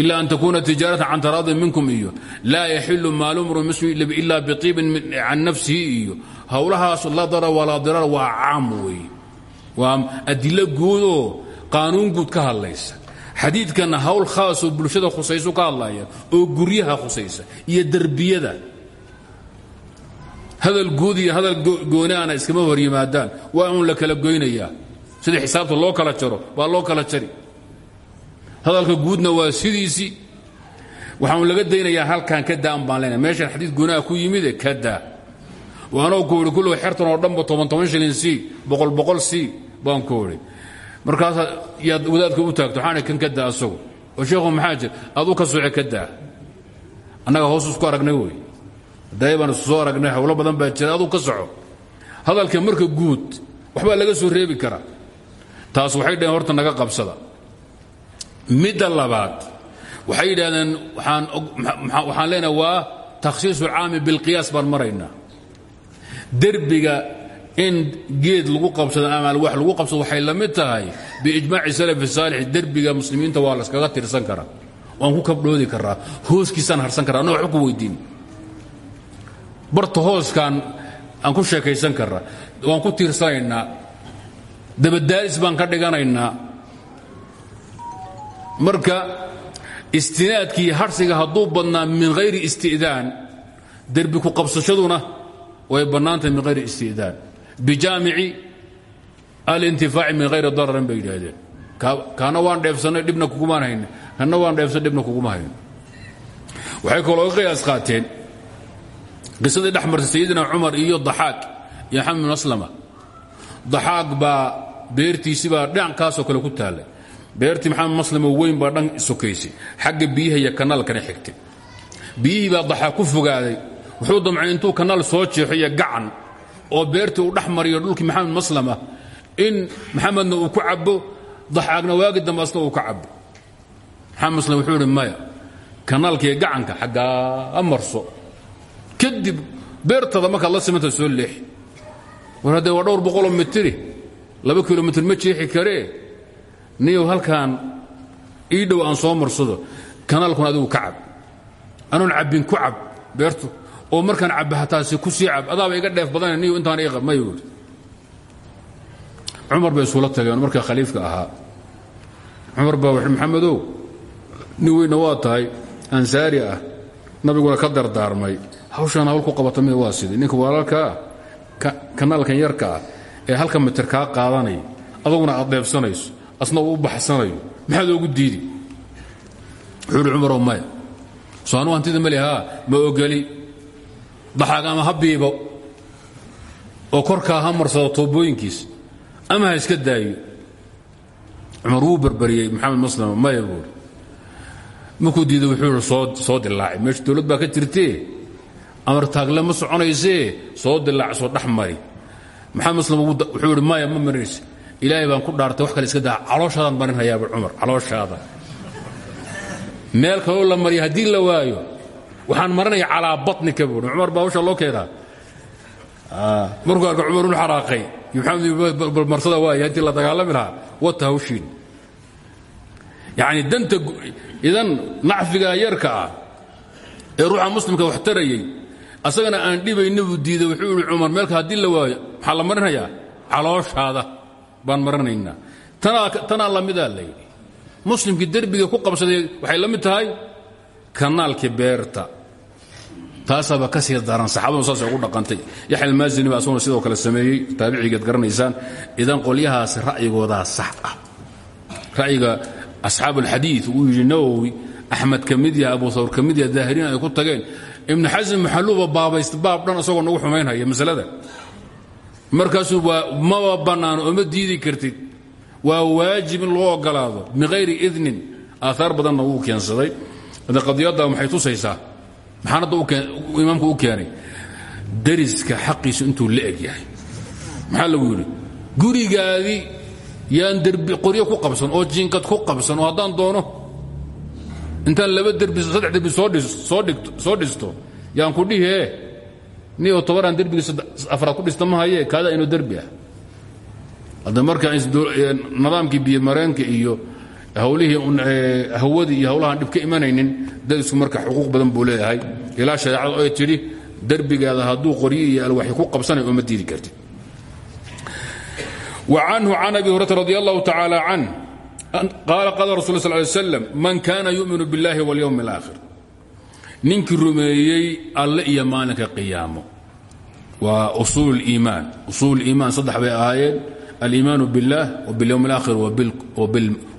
Speaker 1: Ila an takuuna tijaaratan can taraadin minkum iyo laa yaxilu maalu mru muslim ila biiibin can nafsihi iyo. Howlahaas la dara walaa dirar waa caam weeye waa adilo guud oo qaanuun guud ka hadlaysa. Xadiidkanna hawl khaasoo bulshada khusaysu ka hadlaya oo guryaha khusaysa iyo derbiyada hadal guud iyo hadal goonaana iskama hor yimaadaan waa uun la kala goynayaa. Sida xisaabta loo kala jaro baa loo kala jari. Hadalka guudna waa sidiisii waxaan laga daynayaa halkan ka daan baan leenahay. Meeshan xadiid gunaha ku yimide ka daa waanoo ku idhi kulliga xertan oo dhanba toban toban shilin c boqol boqol c baan ku idhi markaasaa yaad u taagto waxaana kan ka daa oo sheekhu maxaa jir ka soce ka daa annaga hoos isku aragnay daaya baan isu soo aragnay hawlo badan baa jira aduu ka soco. Hadalka marka guud waxbaa laga soo reebi karaa. Taas waxay dhaheen horta naga qabsada. Midda labaad waxay yidhahdeen waxaan leenahay waa takhsiisu caami bilqiyaas baan maraynaa. Derbiga in geed lagu qabsado ama wax lagu qabsado waxay la mid tahay biijmaaci salafi saalix derbiga muslimiinta waa laskaga tirsan karaa. Waan ku kabdhoodi karaa hooskiisaan harsan karaa anna waxba barta hooskaan aan ku sheekaysan karaa waan ku tiirsanaynaa dabadaalis baan ka dhiganaynaa. Marka istinaadkii harsiga hadduu badnaa min hayri isti'daan derbi qabsashaduna way bannaantahay min hayri isti'daan. Bijaamici alintifaaci min hayri dararin bay yidhaahdeen. Kaana waan dheefsannay dhibna kugumaan hayne kana waan dheefsan dhibna kuguma hayno waxay kaloo qiyaas qaateen qisadii dhex martay sayidina cumar iyo daxaaq iyo xamed bin aslama. Daxaaq baa beertiisii baa dhankaasoo kale ku taallay. Beertii maxamed maslamo weyn baa dhan sokaysay xagga biyaha iyo kanaalkana xigtay. Biyihii baa daxaaq ku fogaaday. Wuxuu damcay intuu kanaal soo jeexo gacan oo beertii uu dhex mariyo dhulkii maxamed in maxamedna uu ku cabo daxaaqna waagi dambe uu ka cabo maxamed maslam wuxuu idhi maya gacanka xaggaa marso kadib beertada markaad la simanta soo leexi war haddee waa dhowr boqoloo mitiri laba kilomitr ma jeexi karee niyow halkaan ii dhow aan soo marsado kanaalkuna adigu ka cab. Anoon cabbin ku cab beertu oo markaan cabba hataase ku sii cab adaaba iga dheef badana niyow intaan ii qab may buuri cumar bay isula tageen markaa khaliifka ahaa. Cumar baa wuxuu maxamedow nin weynna waa tahay ansaari ah nabiguna ka dardaarmay hawshaan hawl ku qabata waa sidii. Ninka walaalkaa kanaalkan yarka ah ee halka mitir kaa qaadanaya adaguna aad dheebsanayso asna uu u baxsanayo maxaad oogu diidi? Wuxuu ihi cumarow maya soo anu hantida mali haa ma ogeli daxaag ama ha oo korkaa ha marsado toobooyinkiis ama iska daayo. Cumar wuu barbariyey maxamed maslama maya buuri markuu diiday wuxuu soo soo dilaacay meesha dowlad baa ka jirtee amar taagle ma soconaysee? Soo dilaac soo dhex mari maxamed maslam wuxuu ihi maya ma marinaysa ilaahay baan ku dhaartay wax kale iska daa calooshaadaan marinhayaaba cumar calooshaada. Meel kaloo la mariya haddii la waayo waxaan marinaya calaa batnika buui cumar baa hawsha loo keenaa markuu arka cumar ul xaraaqay maxamed marsada waaya intii la dagaalami lahaa wata hawshiin. Yacni danta idan nacfiga yarka ah ee ruuxa muslimka wax tarayey asagana aan dhibayna buu diiday wuxuu ihi cumar meelka haddii la waayo maxaa la marinayaa. Calooshaada baan marinaynaa. Tanaa lamidaa la yidhi. Muslimkii derbiga ku qabsaday waxay la mid tahay kanaalkii beerta. Taasaaba ka sii daran saxaabadu saasay ugu dhaqantay. Yaxya almaasini baa asaguna sidoo kale sameeyey taabicigeed garanaysaan idan qolyahaas ra'yigoodaa sax ah. Ra'yiga asxaab alxadiid uu yidhi nawowi axmed abu hawr ka mid ay ku tageen ibnu xasan maxaluuba baabaysta baab dhan isagoo nagu xumaynhaya masalada. Markaasuu waa maba bannaano oo ma diidi kartid. Waa waajib in loo ogolaado min hayri idnin aaaar badanna wuu keensaday. Qadiyadda maxay tusaysaa? Maxaan hadda imaamku u keenay. Dariska xaqiisu intuu la yahay. Maxaa lagu yidhi? Yaan derbi qoryo ku qabsan oo jiinkad ku qabsan oo haddaan doono intaan laba derbisaddex derbi soo dhisto yaan ku dhihe niyo tobanaan derbigiisa afraad ku dhista ma haye kaada inuu derbi ah. Hadda marka nidaamkii biyomareenka iyo hawlihii hawadii iyo hawlahaan dhib ka imanaynin dadisku marka xuquuq badan buu leeyahay. Ilaa shareecada oy tidhi derbigaada hadduu qoryo iyo alwaxi ku qabsanay ooma diidi karti wa canhu can abi hurata radi allahu tacaala قال رسول الله صلى الله عليه وسلم من كان يؤمن بالله واليوم الآخر ninkii rumeeyey alle iyo maalinka qiyaamo waa usuul اliimaan usuul اliimaan saddex bay ahaayeen aliimaanu biاllah وbiاlyowm اlآkhir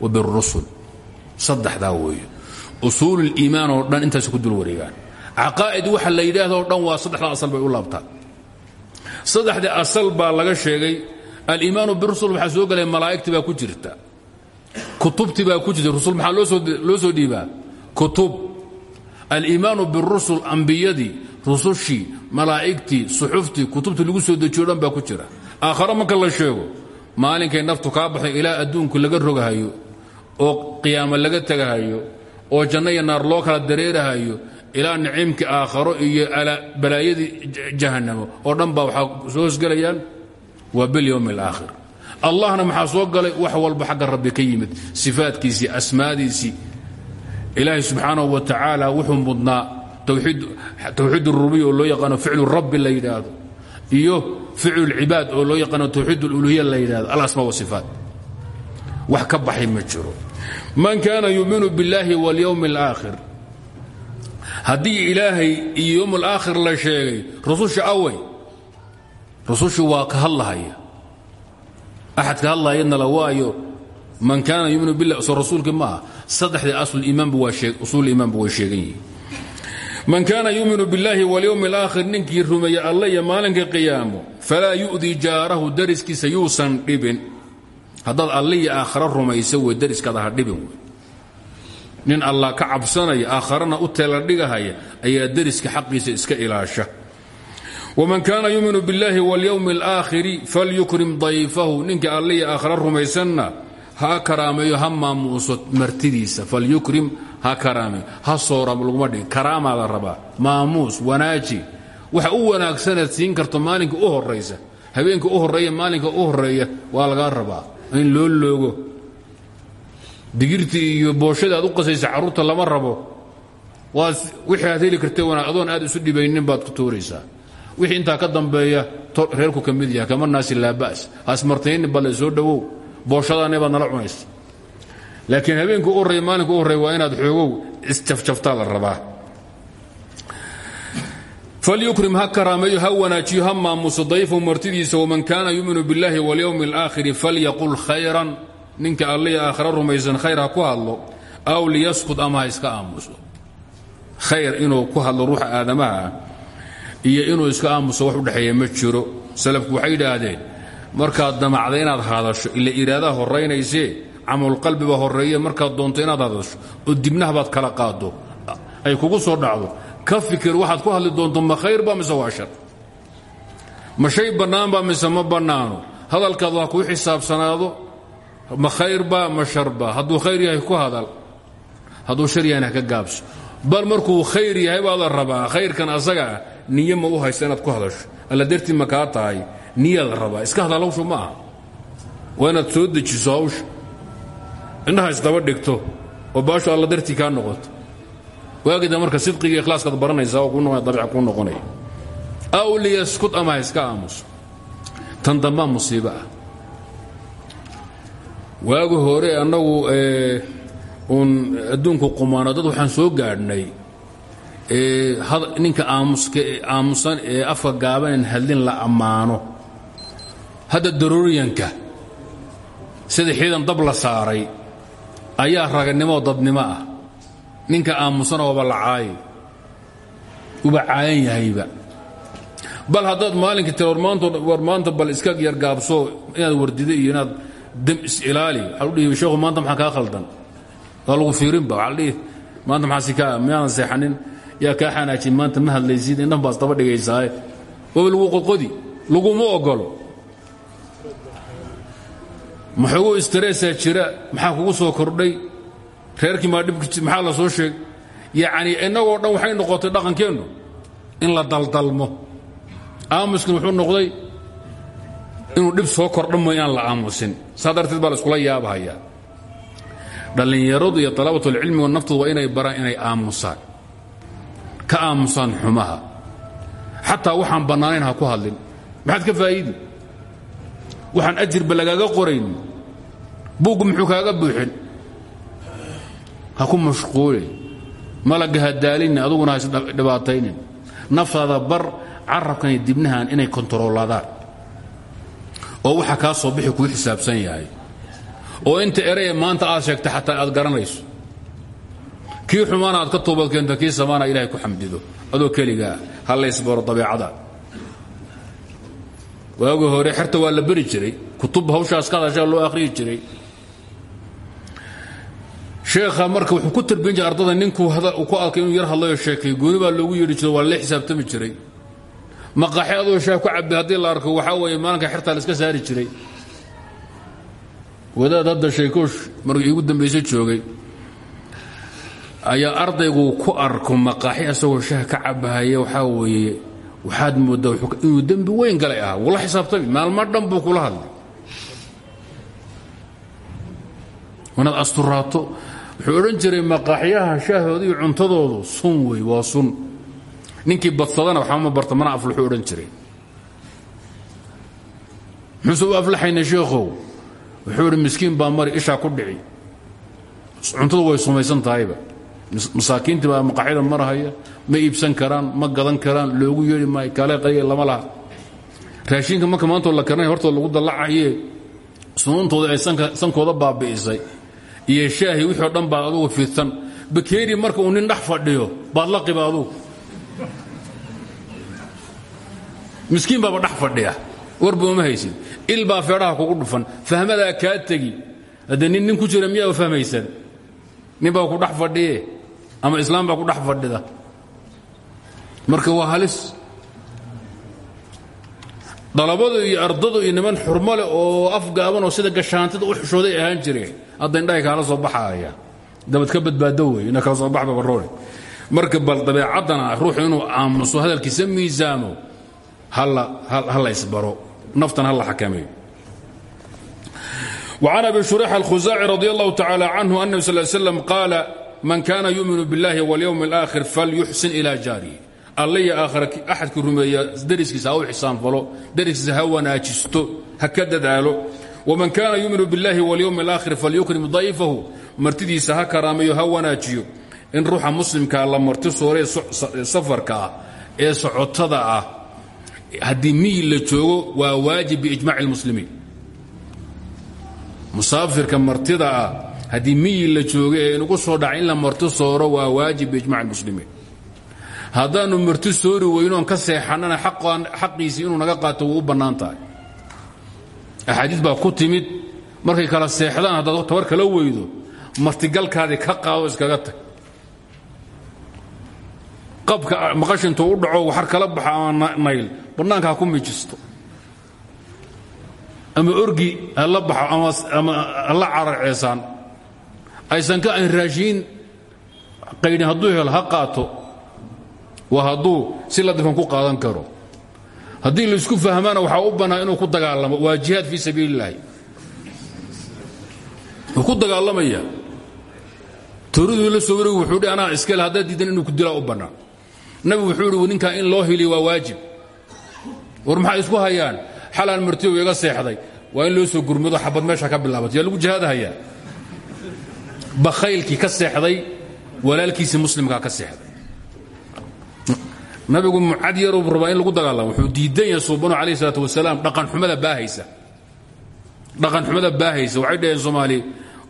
Speaker 1: وbiاlrusul saddexdaa weeye usuululiimaan oo dhan intaas ku dul wareegaan caqaa'id waxa la yidhaahdo o dhan waa saddexda asal bay u laabtaan saddexda asal baa laga sheegay aliimaanu birusul waxaa soo gelaya malaa'igti baa ku jirta kutubti baa ku jirta rusul maxaa loo soo dhiibaa? Kutub. Aliimaanu birusul ambiyadii rusushii malaa'igtii suxuftii kutubtii lagu soo dejiyo dhan baa ku jira. Aakharo marka la sheego maalinkay naftu kaa baxay ilaa adduunku laga rogahayo oo qiyaamo laga tegahayo oo janno iyo naar loo kala dareerahayo ilaa nicimkii aakharo iyo balaayadii jahannamo oo dhan baa waxaa soo hosgelayaan waa bilyowmi alaakhir allahna maxaa soo galay? Wax walba xagga rabbi ka yimid. Sifaadkiisii asmaadiisii ilaahay subxaanahu wa tacaala wuxuu mudnaa tawxiid rububiya oo loo yaqaano ficlu rabbi la yidhaahdo. Iyo ficlu lcibaad oo loo yaqaano tawxiid uluhiya la yidhahdo alasmaa wasifaat wax ka baxay ma jiro. Man kaana yuminu biاllahi walyowmi اlaakhir haddii ilaahay iyo yowm alaakhir la sheegay rususha awey. Rusushu waa ka hadlahaya axad ka hadlayadna la waayo man kaana yuminu billah soo rasuulkii ma aha. Saddexdii asuliimaanba way sheegan yihiin. Man kaana yuminu biاllahi walyowmi اlaakhir ninkii rumeeya alla iyo maalinka qiyaamo falaa yu'dii jaarahu dariskiisa yuusan dhibin. Haddaad alliya aakhara rumaysa wey dariskaada ha dhibin nin allah ka cabsanaya aakharana u teeladhigahaya ayaa deriska xaqiisa iska ilaasha waman kaana yuminu biاllahi walyowmi اlaakhiri falyukrim dayfahu ninka alliya aakhara rumaysanna ha karaameeyo ha maamuuso martidiisa falyukrim ha karaameeyo ha soora laguma dhigin karaamaa la rabaa maamuus wanaaji waxa u wanaagsanaad siin karto maalinka u horaysa habeenka u horreeya maalinka u horreeya waa lagaa rabaa in loo iyo booshada aad u qasaysa carruurta lama rabo waad wixii aad heli kartee adoon aad isu dhibaynin baad ku tuuraysaa wixii intaa ka dambeeya reerku ka yahay kama naasi laa ba'as. Hasmartaynin balle soo dhowow booshadaanay baad nala cunaysa laakiin habeenka u horreeya maalinka u inaad xoogow isjafjaftaa la rabaa. Falyukrim ha karaameeyo ha wanaajiyo ha maamuso dayfahu martidiisa waman kaana yuminu biاllahi walyowmi اlaakhiri falyaqul khayran. Ninka allihi aakhira rumaysan khayr ha ku hadlo aw liyaskut ama ha iska iyo inuu iska aamuso wax udhexeeya ma jiro. Salafku waxay yidhaahdeen markaad damacda inaad hadasho ila iraadaha horaynaysee camalqalbiba horeeye markaad doonto inaad hadasho oo dibnahabaad kala qaado ay kugu soo dhacdo. Ka fikir waxaad ku hadli doonto ma khayrba mise waa shar? Ma shay bannaanba mise ma bannaano? Hadalkaad waa kuu xisaabsanaado ma khayrba ma sharba hadduu khayr yahay ku hadal. Hadduu shar yahayna ka gaabso. Bal markuu khayr yahay baa la rabaa khayrkan asaga ah niyo ma u haysta inaad ku hadasho? Alla dartii ma kaa tahay. Niyaa la iska hadal hawshu ma aha. Waa inaad soo isdaba dhigto oo baashu alla dartii kaa noqoto. Waagida marka sidqiga ikhlaaskaad baranaysaa oo dabiica kuu noqonaya. Aw liyaskut ama iska aamuso tan dambaa musiibo ah. Waagi hore annagu uun adduunku qumaano waxaan soo gaadhnay ninka aamusan ee afka gaabanan hadlin la ammaano. Hadda darooriyanka sida xiidan dab la saaray ayaa raganimo dadnimo ah. Ninka aamusana waaba la caayi. Uba caayan yahayba. Bal haddaad maalinka tiri war bal iska yargaabso inaad wardida iyo inaad dam is-ilaali waxaa u dhihi maanta maxaa kaa khaldan? Waa lagu fiirinba? Maanta maxaa si kaa miyaadan seexanin yaa kaa xanaajin maanta ma hadlaysid indhan baas daba dhigaysaaye waaba lagu qodqodi laguma ogolo maxooguu istareesaa jira maxaa kugu soo kordhay? Reerkii maa dhib maxaa la soo sheeg yacnii innagoo dhan waxay noqotay dhaqankeennu in la daldalmo. Aamuskin wuxuu noqday inuu dhib soo kordha mooy inaan la aamusin. Saa darteed baa la iskula yaabahaya dhallinyaradu iyo talabatulcilmigu naftoodu waa inay baraan inay aamusaan ka aamusaan xumaha. Xataa waxaan bannaanayn ha ku hadlin. Maxaad ka faa'iidi? Waxaan ajirba lagaaga qorayn buuggu muxuu kaaga buuxin? Ha ku mashquule malaga ha daalinin aduguna ha isdhibaataynin naftaada bar carabkan iyo dibnahan inay kontaroolaadaan oo waxa kaa soo bixi kuu xisaabsan yahay. Oo inta ereye maanta aad sheegta xataa aad garanayso kii xumaana aad ka toobad keento kii samaana ilahay ku xamdido. Adoo keligaa ha laysbaro dabeecada. Waagi hore xerta waa la beri jiray. Kutub hawshaas ka hadashaa loo akhriyi jiray. Sheekha marka wuxuu ku tarbiyan jiray ardada ninkuu ku arkay inuu yar hadlayo sheekay gooni baa loogu yeedhi jiro waa la xisaabtami jiray. Maqaaxi adoo shaah ku la arko waxaa weeye maalinka xertaa iska saari jiray. Wadaad hadda sheekoosh markii iigu dambayse joogay ayaa ardaygu ku arko maqaaxi asagoo shaah ka cabahaya waxaa weeye waxaad mooddaa inuu dembi weyn galay ahaa wula xisaabtami maalmo dhan buu kula hadlay. Wanaad asturaato. Wuxuu odhan jiray maqaaxyaha shaahooda iyo cuntadoodu sun wey waa sun. Ninkii badsadana waxama barta mana aflaxuu odhan jiray. Muxuuse u aflaxayna wuxuu miskiin baa mari ishaa ku dhici. Cuntadu way sumaysan tahayba masaakiintii baa maqaaxyada marahaya ma iibsan karaan ma gadan karaan loogu yeedhi maayo kaale qaliya lama laha. Raashinka marka maantoo la karnay hortooda lagu dallacaye sunuuntooda ay sankooda baabi'isay. Iyo shaahi wixii dhan baad adugu fidsan. Bakeeri marka uu nin dhex fadhiyo baad la qiba miskiin baaba dhex fadhiya. Warba uma haysid. Il kugu dhufan. Fahmadaa kaa tegi. Haddee nin ku jira miyaa fahmaysan? Nin baa ku dhex ama islaam baa ku dhex fadhida marka waa halis dalabadu iyo ardadu iyo niman xurmo leh oo afgaaban oo sida gashaantida u xushooday ahaan jireen hadda indhahay kaala soo baxaaya dabad ka badbaado wey ina kala soo baxba baroole marka bal dabeecaddana ruuxu inuu aamuso hadalkiisa miisaamo ha la isbaro naftan ha la xakameeyo وعن أبي شريح الخزاعي رضي الله تعالى عنه أنه صلى الله عليه وسلم قال من كان يؤمن بالله واليوم الآخر فليحسن إلى جاره allay aakhira axadkii rumeeya dariskiisa ha u xisaan falo dariskiisa ha wanaajisto ha ka dadaalo waman kaana yuminu biاllahi walyowmi اlaakhir falyukrim dayfahu martidiisa ha karaameeyo ha wanaajiyo in ruuxa muslimkaa la marti sooree safarka ah ee socotada ah haddii miyi la joogo waa waajib biijmac اlmuslimiin musaafirka martida ah haddii miyi la joogo ee inugu soo dhaca in la marti sooro waa waajib biijmac اlmuslimiin haddaannu marti soori weynoon ka seexannana xaqiisii inuu naga qaato wuu u bannaan tahay. Axaadiis baa ku timid markay kala seexdaan haddaad tabar kala weydo martigalkaadii ka qaado iskaga tag. Qabka maqashintuu u dhaco waxar kala baxa ama nayl bannaanka ha ku mijisto ama orgi ha la baxo ama hala carar ceesaan aysan ka ayn raashiin qaydhin hadduu helo ha qaato waa hadduu si ladifan ku qaadan karo. Haddii la isku fahmaana waxaa u bannaa inuu ku dagaalamo waa jihaad fii sabiili illaahi wuu ku dagaalamaya. Tooriduu la soo wareegi wuxuu dhi anaa iskale haddaad diidan inuu ku dilaa u bannaa. Nabigu wuxuu idhi ninkaa in loo hiliyo waa waajib. War maxay isku hayaan? Xalaan martiyo iga seexday. Waa in loo soo gurmado xabad meesha ka bilaabato yaa lagu jihaadhayaa bakhaylkii ka seexday walaalkiisii muslimkaa ka seexday. Nabigu mucad yaruu rabaa in lagu dagaalamo wuxuu diidan yahay suubanu calayh isalaat wasalaam dhaqanxumada baahaysa. Dhaqanxumada baahaysa waxay dhaheen soomaali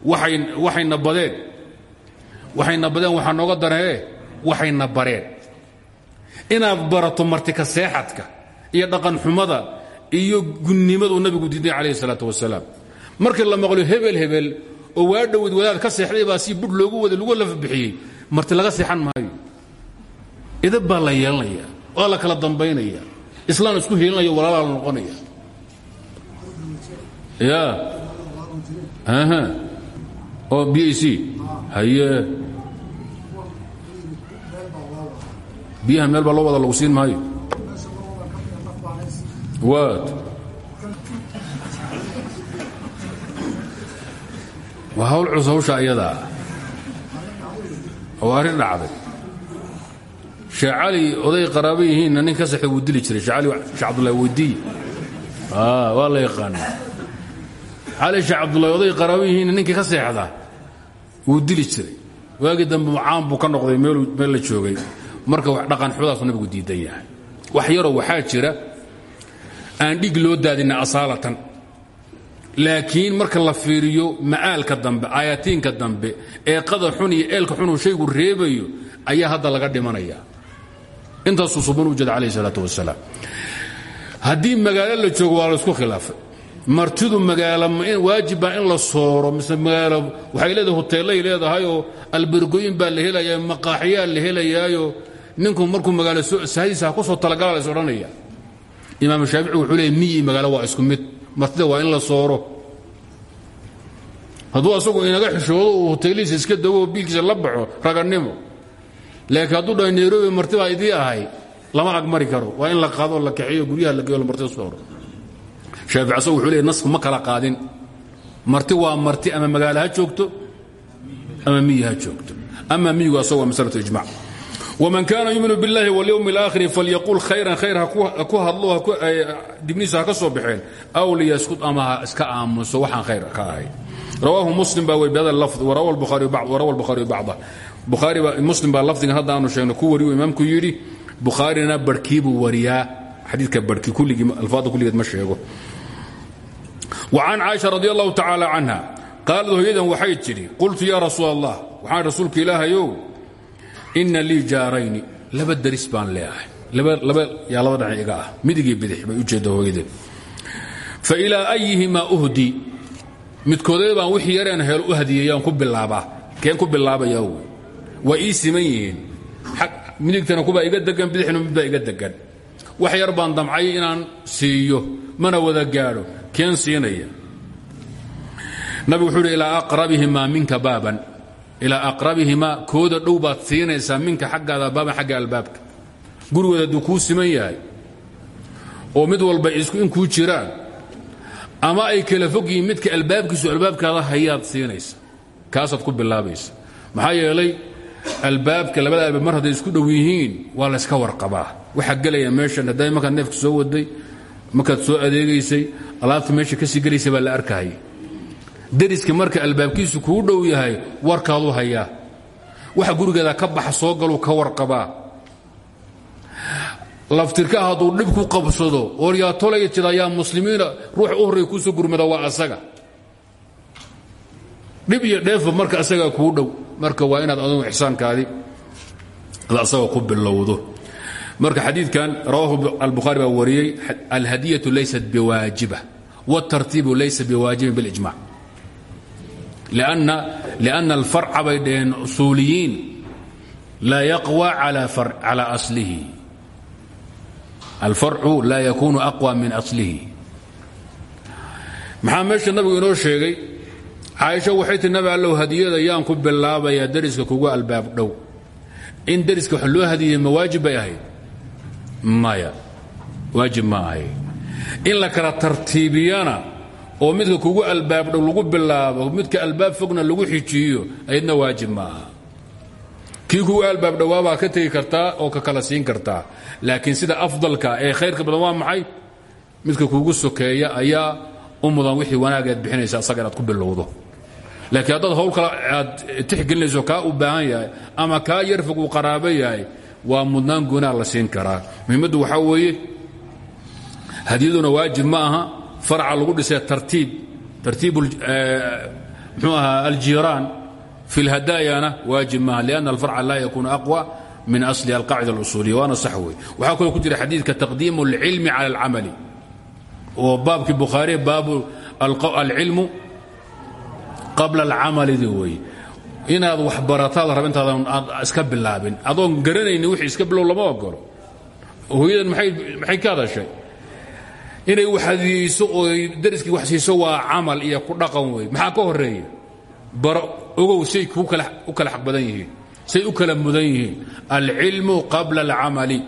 Speaker 1: waxay waxayna badeen. Waxayna badeen waxaa nooga daree waxayna bareen. Inaad barato martika seexadka iyo dhaqanxumada iyo gunnimadu nabigu diiday calayh isalaat wasalaam. Markii la maqlo hebel hebel oo waa dhoweyd wadaad ka seexday baa si budh loogu waday lagu lafa bixiyey. Marti laga seexan maayo. Idab baa la yeelanaya waa la kala dambaynaya islaan isku hiilinaya walaalaa la noqonaya ya. Aha. Oo b c. Haye. Biyaha meel baa loo wada lagu siin maayo. Waad waa hawl cus hawsha ayadaa oo arrin dhacday. Sheekh cali oday qaraabo yihiinna nin ka saxda wuu dili jiray. Sheekh cali sheekh cabdullahi weydiiye waa la yaqaana cali sheekh cabdullahi oday qaraabo yihiinna ninkii ka seexda wuu dili jiray. Waagii dambe caan buu ka noqday meel la joogay. Marka dhaqan xumadaasuu nabigu diidan yahay. Wax yaroo waxaa jira aan dhig loo daadina asaalatan laakiin marka la fiiriyo ma'aalka dambe aayatiinka dambe ee qada xun iyo eelka xunuu shaygu reebayo ayaa hadda laga dhimanaya. Intaasuu suban u jeeda calayh isalaatu wasalaam magaalo la joogo waa la isku khilaafay. Martidu magaalo waajibbaa in la sooro mise magaalo waxay leedahay huteellay leedahayoo albergooyin baa la helayaa maqaaxiyaa la helayaayo ninku markuu magaalo sahadiisa ha ku soo talagala la is imaam shaafici wuxuu leeyay miyi magaalo waa isku mid martida waa in la sooro. Hadduu asagu inaga xishoodo uu hoteelihiisa iska dago biilkiisa la baxo ragannimo. Laakiin hadduu dhaho nairobi marti idii ahay lama agmari karo. Waa in la qaado la kaxiyo guryaha la geeyo la martida sooro shaafici asagu wuxuu leeyay nasku ma kala qaadin. Marti waa marti ama magaalo ha joogto ama miyi ha joogto. Ama miyigu asagu waa masalatu ijmac wman kaana yuminu biاllahi wاlyowm اlaakhiri falyaqul khayran khayr ha ku hadlo dibniisa ha ka soo baxeen aw liyaskut ama ha iska aamuso waxaan khayr ka ahay rawaahu muslim baa wey bihada lafd warawa lbukhaariyu bacda bukhaari muslim baa lafdigan hadda aanu sheegno ku wariyu imaamku yidhi bukhaarina barhkii buu wariyaa xadiidka barhkii kulligii alfaadda kulligeed ma sheego وcan caaisha radi allahu tacaala canha qaalad hooyadan waxay tidhi qultu ya rasuul allah waxaan rasuulka ilaahayow ina lii jaarayni laba daris baan leeahay yaa laba dhinac iga ah. Midigii bidix bay u jeedda hooyadeen fa ilaa ayihimaa uhdi midkoodee baan wixii yareen heel u hadiyeyaan ku bilaabaa. Keen ku bilaabayaa wey waa ii siman yihiin. Midigtana kubaa iga degan bidixna midbaa iga degan wax yar baan damcay inaan siiyo mana wada gaadho. Keen siinaya. Nabigu wuxuu uhi ilaa aqrabihimaa minka baaban ilaa aqrabihimaa kooda dhow baad siinaysaa minka xaggaada baaban xagga albaabka. Gurigooda hadduu kuu siman yahay oo mid walba isku in kuu jiraan ama ay kala fog yihiin midka albaabkiisu albaabkaada hayaad siinaysa kaasaad ku bilaabaysa. Maxaa yeelay albaabka labada albaab mar hadday isku dhow yihiin waa layska warqabaa. Waxaa gelaya meeshan hadday markaad neefka soo waday markaad soo adeegaysay alaabta meesha ka sii gelaysa baa la arkahaya dariska marka albaabkiisu kuu dhow yahay warkaadu hayaa. Waxa gurigeeda ka baxa soo galuu ka warqabaa. Laftirka hadduu dhib ku qabsado oor yaa tolaya jida muslimiina ruuxa u horraya kuusoo gurmada waa asaga. Dhib iyo dheefa marka asagaa kuu dhow marka waa inaad adugu ixsaankaadii ad asaga ku bilowdo. Marka xadiidkan rawaahu albukhaari baa wariyey alhadiyatu laysat biwaajiba wاtartiibu laysa biwaajibin biاlijmac لأن الفرع bay dhaheen usuuliyiin laa yaqوى calى أصlihi alfarcu laa yakunu أqوى min أصlihi maxaa meesha nabigu inoo sheegay caaisha waxay tii nabi allow hadiyada yaan ku bilaabayaa deriska kugu albaab dhow in deriska wax loo hadiyey ma waajib bay ahayd maya waajib ma ahayd in la kala tartiibiyana oo midka kugu albaab dhow lagu bilaabo midka albaab fogna lagu xijiiyo ayadna waajib ma aha kii albaab dhowaabaa ka tegi kartaa oo ka kala siin kartaa. Laakiin sida afdalka ee khayrka badan waa midka kugu sokeeya ayaa u wixii wanaageed bixinaysa asaga ku bilowdo. Laakiin haddaad hawl kale aad tixgelinayso kaa u baahan yahay ama kaa yar fog uu waa mudnaan goonaa la siin karaa. Muhiimaddu waxaa weeye hadiyaduna waajib ma aha farca lagu dhisay tartiib tartiib mxuu ahaa aljiiraan fi اlhadaayana waajib maaha liأnna alfarca laa yakunu aqوى min asli alqaacida اlusuuliya waana sax wey waxaa kaloo ku jira xadiidka taqdiimu اlcilmi cala اlcamali oo baabkii bukhaari baabu alcilmu qabla alcamalidi wey inaad wax barataad rab intaadan aad iska bilaabin adoon garanaynin wixii iska bilow lama ogolo hooyadan maxay ka hadashay Inay wax hadiyeyso oo dariskii wax siiso waa camal iyo ku dhaqan wey maxaa ka horreeya baro ogow say u kala xaq yihiin. Say u kala mudan yihiin. Alcilmu qabla alcamali.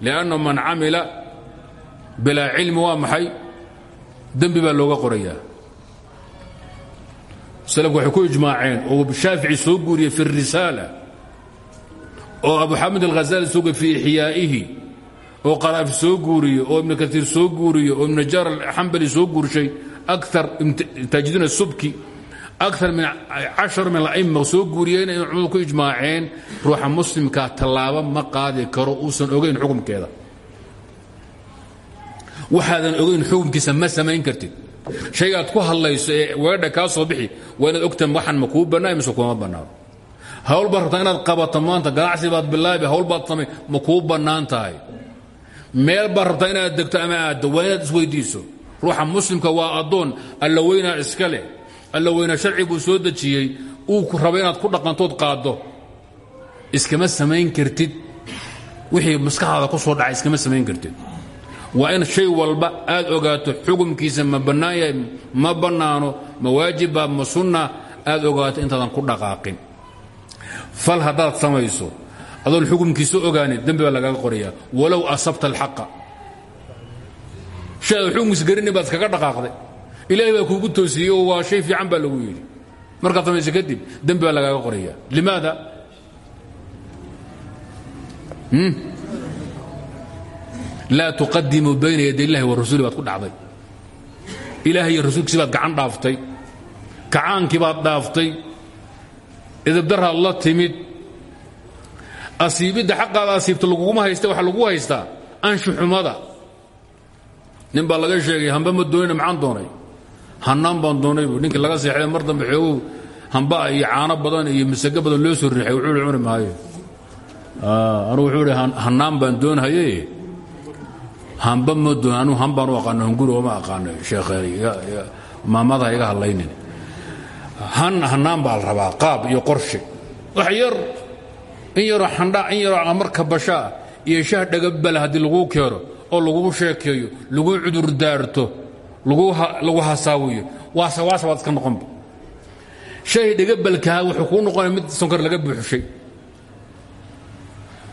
Speaker 1: Lianna man camila bilaa cilmi waa maxay? Dembi baa looga qorayaa. Salafku waxay ku ijmaaceen oo shaafici soo fi الrisaala oo abu xamid alghazali soo guuriye fi ixyaa'ihi oo qaraafi soo guuriye oo ibn kaiir soo guuriye oo ibn najaar alxambali soo guurshay aar taajidin subki aar min cashar min aima soo guuriyeen inay culimadu ku ijmaaceen ruuxa muslimkaa tallaabo ma qaadi karo uusan ogayn xukumkeeda. Waxaadan ogayn xukumkiisa ma samayn kartid. Shaygaad ku hadlayso ee weedha kaa soo bixi waa inaad ogta waxan ma kuu bannaay mise kuma hawl baad inaad qabato maanta ganacsi baad bilaabi hawl baad samay ma kuu bannaan meel baad rabtaa inaad degto ama aaddo waa inaad isweydiiso? Ruuxa muslimka waa addoon alla weynaa iska leh. Alla weynaa sharci buu soo dejiyey uu raba inaad ku dhaqantood qaaddo. Iskama samayn kartid. Wixii maskaxdaada ku soo dhacay iskama samayn kartid. Waa in shay walba aad ogaato xukumkiisa ma bannaan yahay ma bannaano ma waajiba ma sunna aad ogaato intaadan ku dhaqaaqin. Fal haddaad samayso adoon xukumkiisa ogaanin dembi baa lagaga qorayaa. Walow asabta alxaqa. Shay aad xukumkiisa garinin baad iskaga dhaqaaqday. Ilaahay baa kuugu toosiyey oo waa shay fiican baa lagu yidhi. Markaad samayso kadib dembi baa lagaaga qorayaa. Limaada? Laa tuqadimuu bayna yaday illahi wa rasuli baad ku dhacday. Ilaah iyo rasuulkiisi baad gacan dhaaftay. Kacaankii baad dhaaftay. Idabdaraad la timid asiibidda xaqaada asiibta laguguma haysta waxa lagu haystaa anshuxumada. Nin baa laga sheegay hamba ma doonayna maxaan doonay? Hannaan baan doonay buu ninkii laga seexday mar dambe xoogow hamba iyo caano badan iyo masago badan loo soo riixay wuxuu hi cuni maayo. Anugu wuxuu hi hannaan baan doonhaye hamba ma doon anugu hambaan u aqaano hunguri ooma aqaano sheekheer maamadaha iga hadlaynin. Han hannaan baa la rabaa qaab iyo qorshe wax yar in yaroo xandhaa in yaroo marka bashaa iyo shah dhagabala haddii laguu keeno oo laguu sheekeeyo laguu cudur daarto lagu hasaawiyo waasawaasa baad iska noqonba shay dhagabalkaha wuxuu kuu noqonaya mid sonkor laga buuxshay.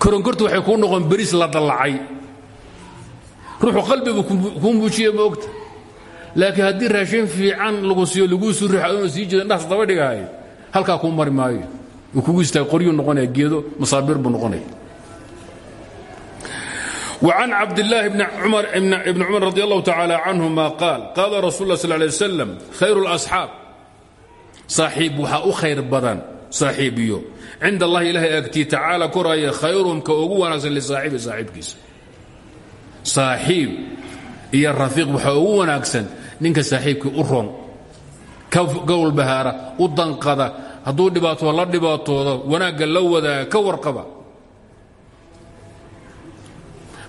Speaker 1: Koronkortu waxay kuu noqon beriis la dallacay. Ruuxu qalbigu kuu muujiye ma laakiin haddii raashin fiican lagu siiyo laguu riix adoona sii jeeda indhahaas daba dhigahay halkaa kuu wuu kugu istaag qoryuu noqonaya geedo masaabiir buu noqonaya وعن عبد الله بن عمر بن عمر رضي الله تعالى عنهما قال قال رسول الله صلى الله عليه وسلم خير الأصحاب صاحب وحا خير بدن صاحبيو عند الله إله أكتي تعالى كرايا خيرهم كأقوى ناس لصاحب صاحب كيس صاحب إيا الرفيق وحا أقوى ناكسن نينك صاحبك أرون قول hadduu dhibaatoo la dhibaatoodo wanaagga la wadaaga ka warqaba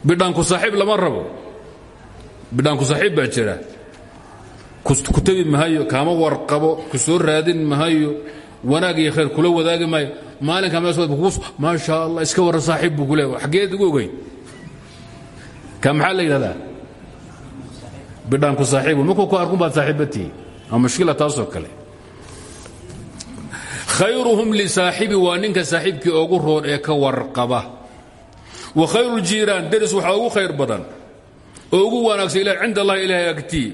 Speaker 1: bidhaanku saaxiib lama rabo. Bidhaanku saaxiib baa jira. Ku tegi mahayo kaama warqabo ku soo raadin mahayo wanaag iyo khayr kula wadaagi maayo maalinka meesmaasha allah iska warran saaxiib buu ku leeya xaggeed ugu ogeyn. Ka maxaa la yidhahdaa? Bidhaanku saaxiibu markuu ku arkun baad saaxiibbatihi waa mashkila taasoo kale khayruhum lisaaxibi waa ninka saaxiibkii ugu roon ee ka warqaba. Wa khayru ljiiraan deris waxaa ugu khayr badan oo ugu wanaagsan cinda allahi ilahay agtii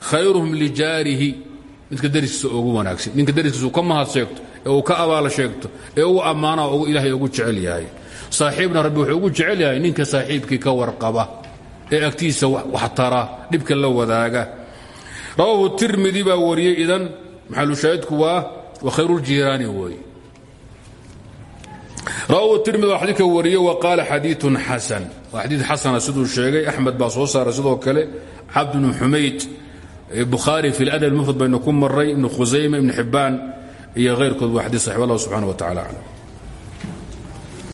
Speaker 1: khayruhum lijaarihi midka deriskiisa ugu wanaagsan ninka deriskiisa uu ka mahad sheegto ee uu ka abaala sheegto ee uu ammaana ilaahay ugu jecel yahay. Saaxiibna rabbi wuxuu ugu jecel yahay ninka saaxiibkii ka warqaba ee agtiisa wax tara dhibka la wadaaga. Rawaahu tirmidi baa wariyey idan maxalushaahidku waa weeye rawahu tirmidi waa xadiidka wariye wa qaala xadiiun xasan. Waa xadiid xasana siduu sheegay axmed baa soo saaray sidoo kale. Cabd bnu xumayd bukhaari fi ladab mufrad baynu ku maray ibnu khusayma ibnu xibbaan iyo hayrkood waa xadiid saxib allah subxana wa tacala aclam